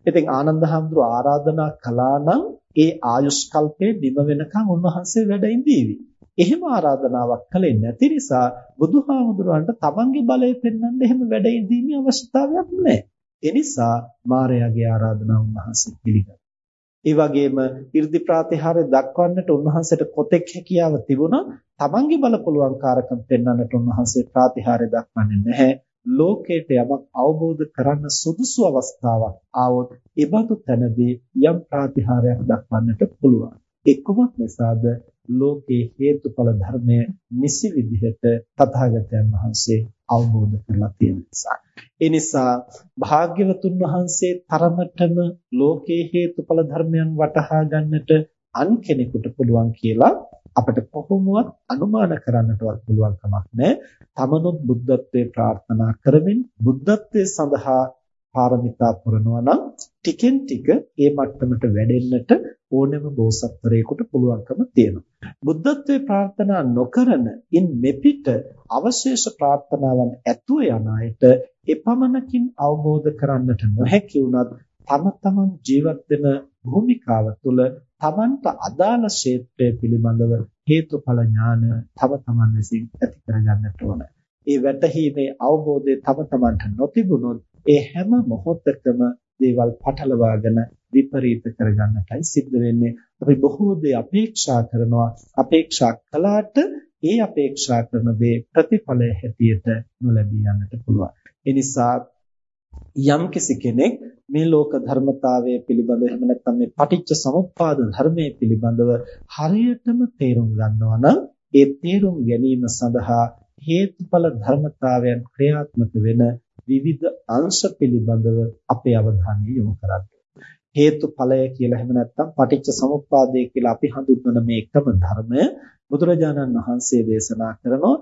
ඉතින් ආනන්ද හාමුදුරුවෝ ආරාධනා කළා නම් ඒ ආයුෂ් කල්පේ නිම වෙනකන් උන්වහන්සේ වැඩ ඉඳීවි. එහෙම ආරාධනාවක් කළේ නැති නිසා බුදුහාමුදුරුවන්ට තමන්ගේ බලය පෙන්වන්න එහෙම වැඩ ඉඳීමේ අවශ්‍යතාවයක් නැහැ. ඒ නිසා මාරයාගේ ආරාධනාව උන්වහන්සේ පිළිගත්තා. ඒ වගේම 이르දි ප්‍රාතිහාර්ය දක්වන්නට උන්වහන්සේට කොතෙක් හැකියාව තිබුණා තමන්ගේ බල පුළුවන් කාරකම් පෙන්වන්නට උන්වහන්සේ ප්‍රාතිහාර්ය දක්වන්නේ නැහැ. ලෝකයට යමක් අවබෝධ කරන්න සුදුසු අවස්ථාවක් ආවොත් ඒබඳු තැනදී යම් ප්‍රාතිහාරයක් දක්වන්නට පුළුවන්. ඒ කුමක් නිසාද ලෝකේ හේතුඵල ධර්මය නිසි විදිහට තථාගතයන් වහන්සේ අවබෝධ කරලා තියෙන නිසා. ඒ නිසා භාග්‍යවතුන් වහන්සේ තරමටම ලෝකේ හේතුඵල ධර්මයන් වටහා ගන්නට අන් කෙනෙකුට පුළුවන් කියලා අපිට කොහොමවත් අනුමාන කරන්නටවත් පුළුවන් කමක් නැහැ. තමනුත් බුද්ධත්වයේ ප්‍රාර්ථනා කරමින් බුද්ධත්වයේ සඳහා පාරමිතා පුරනවා නම් ටිකෙන් ටික ඒ මට්ටමට වැඩෙන්නට ඕනෑම බෝසත්වරයෙකුට පුළුවන්කම තියෙනවා. බුද්ධත්වයේ ප්‍රාර්ථනා නොකරන ඉන් මෙපිට අවශේෂ ප්‍රාර්ථනාවන් ඇතුව යන අයට එපමණකින් අවබෝධ කරන්නට නොහැකි වුණත් තම තමන් ජීවත් වෙන භූමිකාව තුළ තමන්ට අදාළ ක්ෂේත්‍රය පිළිබඳව හේතුඵල ඥාන තම තමන් විසින් ඇති කරගන්නට ඕන. ඒ වැටහීමේ අවබෝධය තම තමන්ට නොතිබුණොත් ඒ හැම මොහොතකම දේවල් පටලවාගෙන විපරීත කරගන්නටයි සිද්ධ වෙන්නේ. අපි බොහෝ දේ අපේක්ෂා කරනවා. අපේක්ෂා කළාට ඒ අපේක්ෂා කරන දේ ප්‍රතිඵලය හැටියට නොලැබී යන්නට පුළුවන්. ඒ නිසා යම්කිසි කෙනෙක් මේ ලෝක ධර්මතාවය පිළිබඳව එහෙම නැත්නම් මේ පටිච්ච සමුප්පාද ධර්මයේ පිළිබඳව හරියටම තේරුම් ගන්නවා නම් ඒ තේරුම් ගැනීම සඳහා හේතුඵල ධර්මතාවයන් ක්‍රියාත්මක වෙන විවිධ අංශ පිළිබඳව අපේ අවධානය යොමු කරන්න. හේතුඵලය කියලා එහෙම නැත්නම් පටිච්ච සමුප්පාදය කියලා අපි හඳුන්වන මේ එකම ධර්මය බුදුරජාණන් වහන්සේ දේශනා කරනවා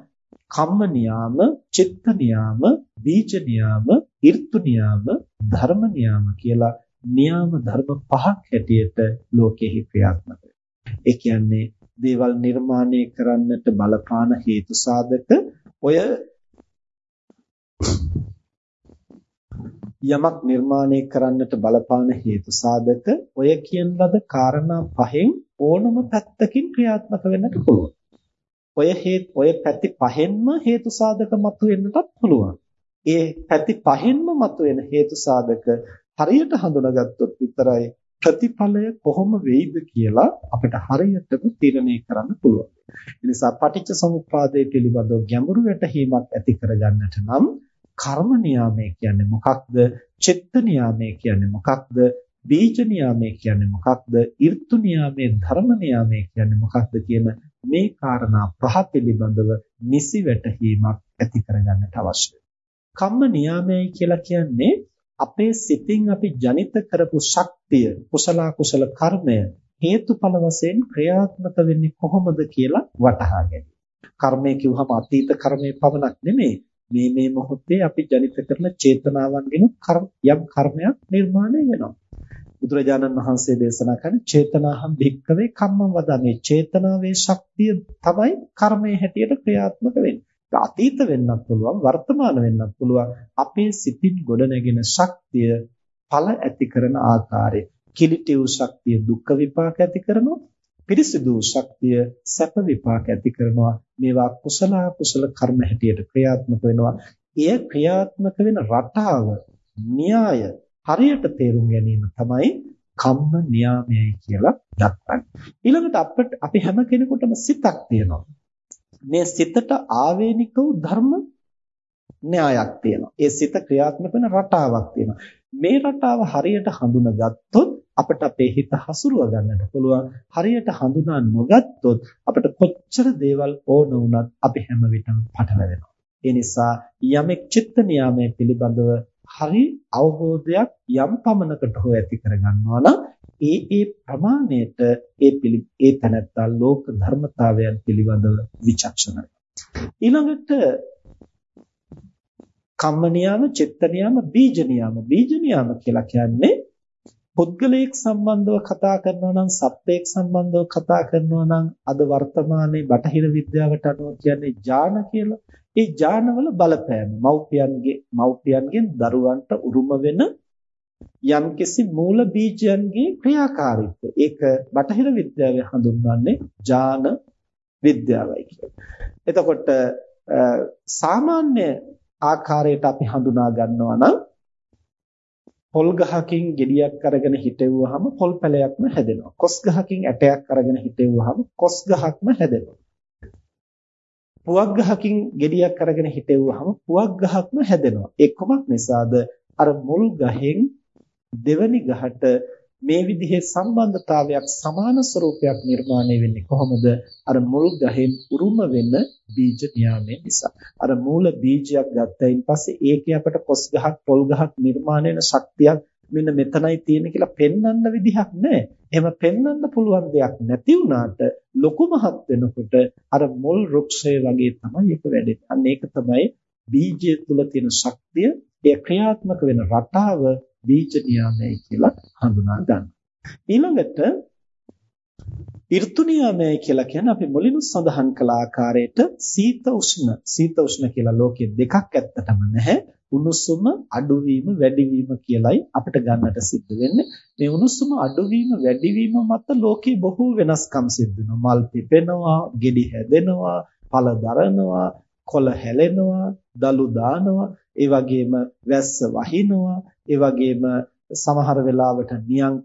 කම්ම නියාම, චිත්ත නියාම, බීජ නියාම, ඍතු නියාම, ධර්ම නියාම කියලා නියාම ධර්ම පහක් හැටියට ලෝකෙහි ක්‍රියාත්මක ඒ කියන්නේ දේවල් නිර්මාණය කරන්නට බලපාන හේතු සාධක ඔය යමක් නිර්මාණය කරන්නට බලපාන හේතු සාධක ඔය කියන ලද කාරණා පහෙන් ඕනම පැත්තකින් ක්‍රියාත්මක වෙන්නට පුළුවන්. ඔය හේත් ඔය පැති පහෙන්ම හේතු සාධක මතුවෙන්නටත් පුළුවන්. ඒ පැති පහෙන්ම මතුවෙන හේතු සාධක හරියට හඳුනාගත්තොත් විතරයි ප්‍රතිඵලය කොහොම වෙයිද කියලා අපිට හරියටම තීරණය කරන්න පුළුවන්. ඒ නිසා පටිච්ච සමුප්පාදයේ පිළිබඳව ගැඹුරු වැටහීමක් ඇති කරගන්නට නම් කර්ම නියාමය කියන්නේ මොකක්ද? චිත්ත නියාමය කියන්නේ මොකක්ද? බීජ නියාමය කියන්නේ මොකක්ද? ඍතු නියාමයේ ධර්ම නියාමය කියන්නේ මොකක්ද කියන මේ කාරණා පහ පිළිබඳව නිසි වැටහීමක් ඇති කරගන්නට අවශ්‍යයි. කම්ම නියාමයයි කියලා කියන්නේ අපේ සිතින් අපි ජනිත කරපු ශක්තිය, කුසල කුසල කර්මය හේතුඵල වශයෙන් ක්‍රියාත්මක වෙන්නේ කොහොමද කියලා වටහා ගැනීම. කර්මය කිව්වම අතීත කර්මයේ පමණක් නෙමෙයි මේ මේ මොහොතේ අපි ජනිත කරන චේතනාවන්ගෙන් යම් කර්මයක් නිර්මාණය වෙනවා. බුදුරජාණන් වහන්සේ දේශනා කරන චේතනාහම් භික්කවේ කම්මං වදාමේ. චේතනාවේ ශක්තිය තමයි කර්මයේ හැටියට ක්‍රියාත්මක වෙන්නේ. අතීත වෙන්නත් පුළුවන් වර්තමාන වෙන්නත් පුළුවන්. අපේ සිතින් ගොඩනැගෙන ශක්තිය ඵල ඇති කරන ආකාරය. කිලිටි වූ ශක්තිය දුක් විපාක ඇති කරනවා. පිරිසිදු ශක්තිය සැප විපාක ඇති කරනවා. මේවා කුසල කුසල කර්ම හැටියට ක්‍රියාත්මක වෙනවා. එය ක්‍රියාත්මක වෙන රටාව න්‍යාය හරියට තේරුම් ගැනීම තමයි කම්ම නියාමයයි කියලා දක්වන්නේ. ඊළඟට අපිට අපි හැම කෙනෙකුටම සිතක් තියෙනවා. මේ සිතට ආවේනික වූ ධර්ම න්‍යායක් තියෙනවා. ඒ සිත ක්‍රියාත්මක වෙන රටාවක් තියෙනවා. මේ රටාව හරියට හඳුනාගත්තොත් අපිට අපේ හිත හසුරුව ගන්නට පුළුවන්. හරියට හඳුනා නොගත්තොත් අපිට කොච්චර දේවල් ඕන වුණත් අපි හැම විටම පටලැවෙනවා. ඒ නිසා යමෙක් චිත්ත නියාමයේ පිළිබඳව හරි අවබෝධයක් යම් පමණකට හෝ ඇති කරගන්නවා නම් ඒ ඒ ප්‍රමාණයට ඒ ඒ තනත්තා ලෝක ධර්මතාවයන් පිළිබඳව විචක්ෂණයි. ඊළඟට කම්ම නියම, චිත්ත නියම, බීජ නියම. බීජ නියම කියලා කියන්නේ පුද්ගලයෙක් සම්බන්ධව කතා කරනවා නම් සත්වයක් සම්බන්ධව කතා කරනවා නම් අද වර්තමානයේ බටහිර විද්‍යාවට අනුව කියන්නේ ඥාන කියලා. ඒ ඥානවල බලපෑම මව්පියන්ගේ මව්පියන්ගෙන් දරුවන්ට උරුම වෙන යම්කිසි මූල බීජයන්ගේ ක්‍රියාකාරීත්වය. ඒක බටහිර විද්‍යාවේ හඳුන්වන්නේ ඥාන විද්‍යාවයි කියලා. එතකොට සාමාන්‍ය ආකාරයට අපි හඳුනා ගන්නවා නම් පොල් ගහකින් ගෙඩියක් අරගෙන හිටෙව්වහම පොල් පැලයක්ම හැදෙනවා. කොස් ගහකින් ඇටයක් අරගෙන හිටෙව්වහම කොස් ගහක්ම හැදෙනවා. පුවක් ගහකින් ගෙඩියක් අරගෙන හිටෙව්වහම පුවක් ගහක්ම හැදෙනවා. ඒ කොමක් නිසාද? අර මුල් ගහෙන් දෙවනි ගහට මේ විදිහේ සම්බන්ධතාවයක් සමාන ස්වરૂපයක් නිර්මාණය වෙන්නේ කොහොමද? අර මුල් ගහෙන් උරුම වෙන බීජ න්යාමය නිසා. අර මූල බීජයක් ගත්තයින් පස්සේ ඒකේ අපට කොස් ගහක් පොල් ගහක් නිර්මාණය වෙන ශක්තියක් මෙන්න මෙතනයි තියෙන කියලා පෙන්වන්න විදිහක් නැහැ. එහෙම පෙන්වන්න පුළුවන් දෙයක් නැති වුණාට ලොකු මහත් වෙනකොට අර මුල් වෘක්ෂය වගේ තමයි ඒක වැඩෙන්නේ. අන්න ඒක තමයි බීජය තුල තියෙන ශක්තිය, ඒ ක්‍රියාත්මක වෙන රටාව බීජ නියාමය කියලා හඳුනා ගන්නවා. ඊළඟට ඍතු නියාමය කියලා කියන්නේ අපි මුලින්ම සඳහන් කළ ආකාරයට සීත උෂ්ණ සීත උෂ්ණ කියලා ලෝකෙ දෙකක් ඇත්තටම නැහැ. උණුසුම අඩුවීම වැඩිවීම කියලයි අපිට ගන්නට සිද්ධ වෙන්නේ. මේ උණුසුම අඩුවීම වැඩිවීම මත ලෝකේ බොහෝ වෙනස්කම් සිද්ධ වෙනවා. මල් පිපෙනවා, ගෙඩි හැදෙනවා, පළ දරනවා, කොළ හැලෙනවා, දලු දානවා, ඒ වගේම වැස්ස වහිනවා, ඒ වගේම සමහර වෙලාවට නියං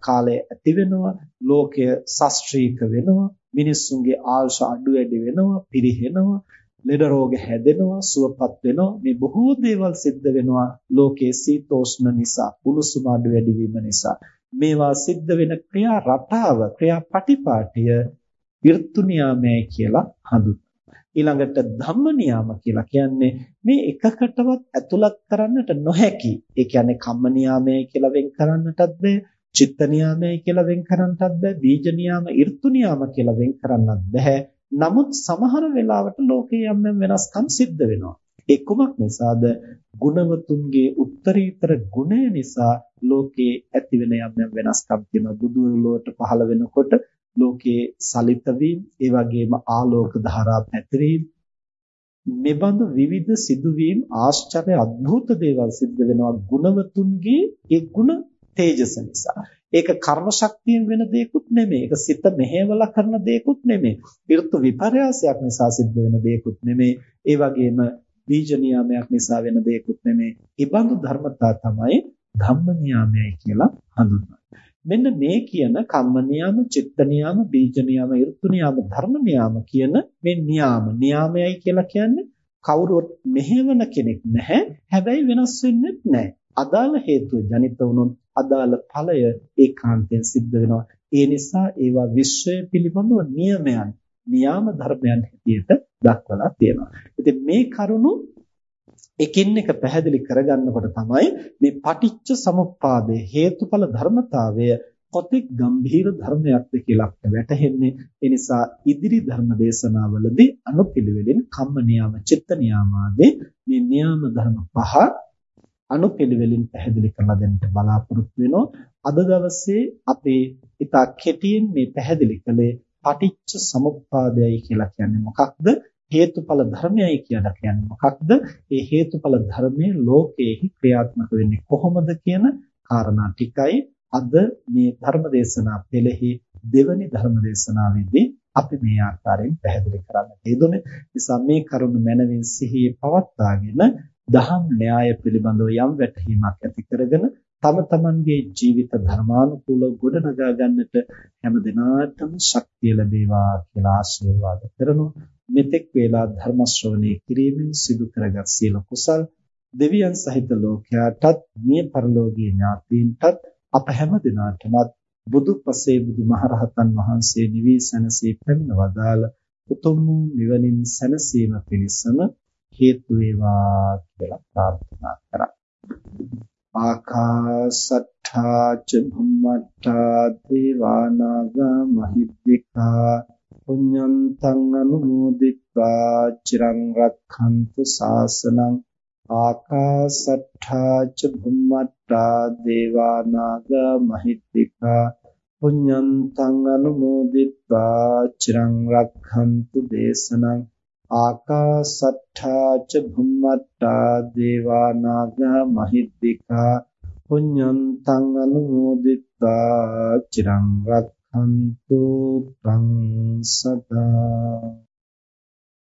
කාලය ඇති වෙනවා ලෝකය ශාස්ත්‍රීක වෙනවා මිනිස්සුන්ගේ ආයුෂ අඩු වැඩි වෙනවා පිරිහෙනවා ලෙඩ රෝග හැදෙනවා සුවපත් වෙනවා. මේ බොහෝ දේවල් සිද්ධ වෙනවා ලෝකයේ සීතෝෂ්ණ නිසා උණුසුම අඩු වැඩි වීම නිසා. මේවා සිද්ධ වෙන ක්‍රියා රටාව ක්‍රියා පටිපාටිය ඍතු නියාමය කියලා හඳුන්වනවා. ඊළඟට ධම්ම නියාම කියලා කියන්නේ මේ එකකටවත් ඇතුළත් කරන්නට නොහැකි. ඒ කියන්නේ කම්ම නියාමයයි කියලා වෙන් කරන්නටත් බෑ. චිත්ත නියාමයයි කියලා වෙන් කරන්නටත් බෑ. බීජ නියාම, ඍතු නියාම කියලා වෙන් කරන්නත් බෑ. නමුත් සමහර වෙලාවට ලෝකයේ යම් යම් වෙනස්කම් සිද්ධ වෙනවා. ඒ කුමක් නිසාද? ගුණවතුන්ගේ උත්තරීතර ගුණය නිසා ලෝකයේ ඇතිවෙන යම් යම් වෙනස්කම් තියෙනවා. බුදුරලෝට පහළ වෙනකොට ලෝකයේ සලිත වීම, ඒ වගේම ආලෝක ධාරා පැතිරීම මෙබඳු විවිධ සිදුවීම් ආශ්චර්ය අద్భుත දේවල් සිද්ධ වෙනවා ගුණවතුන්ගේ ඒ ගුණ තේජස නිසා. ඒක කර්ම ශක්තියෙන් වෙන දෙයක්ුත් නෙමෙයි. ඒක සිත මෙහෙवला කරන දෙයක්ුත් නෙමෙයි. ඍතු විපර්යාසයක් නිසා සිද්ධ වෙන දෙයක්ුත් නෙමෙයි. ඒ වගේම බීජ නියාමයක් නිසා වෙන දෙයක්ුත් නෙමෙයි. ඒ බඳු ධර්මතා තමයි ධම්ම නියාමයයි කියලා හඳුන්වන්නේ. මෙන්න මේ කියන කම්ම නියම, චිත්ත නියම, බීජ නියම, ඍතු නියම, ධර්ම නියම කියන මේ නියම නියමයයි කියලා කියන්නේ කවුරුත් මෙහෙවන කෙනෙක් නැහැ. හැබැයි වෙනස් වෙන්නේ නැහැ. අදාළ හේතුව ජනිත වුණොත් අදාළ ඵලය ඒකාන්තයෙන් සිද්ධ වෙනවා. ඒ නිසා ඒවා විශ්වය පිළිබඳව නියමයන්, නියාම ධර්මයන් හැටියට දක්වලා තියෙනවා. ඉතින් මේ කරුණු එකින් එක පැහැදිලි කරගන්නකොට තමයි මේ පටිච්ච සමුප්පාදයේ හේතුඵල ධර්මතාවය කොතෙක් ගම්භීර ධර්මයක්ද කියලා අපිට වැටහෙන්නේ. ඒ නිසා ඉදිරි ධර්ම දේශනාවලදී අනුපිළිවෙලින් කම්ම නියාම චිත්ත නියාමාදී මේ නියාම ධර්ම පහ අනුපිළිවෙලින් පැහැදිලි කරලා දෙන්නට බලාපොරොත්තු වෙනවා. අද දවසේ අපේ ඉතා කෙටියෙන් මේ පැහැදිලි කළේ පටිච්ච සමුප්පාදයයි කියලා කියන්නේ මොකක්ද? හේතුඵල ධර්මයයි කියලා කියන්නේ මොකක්ද? ඒ හේතුඵල ධර්මයේ ලෝකයේහි ක්‍රියාත්මක වෙන්නේ කොහොමද කියන කාරණා ටිකයි අද මේ ධර්ම දේශනා පෙළෙහි දෙවැනි ධර්ම දේශනාවේදී අපි මේ ආකාරයෙන් පැහැදිලි කරන්න යෙදුනේ. නිසා මේ කරුණ මනවින් සිහියේ පවත්වාගෙන දහම් න්‍යාය පිළිබඳව යම් වැටහීමක් ඇති කරගෙන තම තමන්ගේ ජීවිත ධර්මානුකූලව ගොඩනගා ගන්නට හැම දිනාටම ශක්තිය ලැබේවා කියලා ආශිර්වාද කරනවා. මෙතෙක් වේලා ධර්ම ශ්‍රවණය කිරීමෙන් සිදු කරගත් සියලු කුසල් දෙවියන් සහිත ලෝකයාටත් මිය පරලෝකීය ඥාතීන්ටත් අප හැම දිනාටමත් බුදු පසේ බුදු මහරහතන් වහන්සේ නිවී සැනසී පැමිණ වදාළ උතුම් නිවනින් සැනසීම පිණිසම හේතු වේවා කියලා ප්‍රාර්ථනා කරා. ආකාසට්ඨා ච භුම්මට්ඨා දේවානාග මහිද්దికා පුඤ්ඤන්තං අනුමෝදිත්වා චිරං රක්ඛන්තු සාසනං ආකාසට්ඨා ච භුම්මට්ඨා දේවා නාග මහිත්‍තිකා පුඤ්ඤන්තං අනුමෝදිත්වා චිරං රක්ඛන්තු දේශනං ආකාසට්ඨා ච භුම්මට්ඨා දේවා නාග මහිද්దికා පුඤ්ඤන්තං අනුමෝදිත්වා චිරං රක් රක්ඛන්තු තං සදා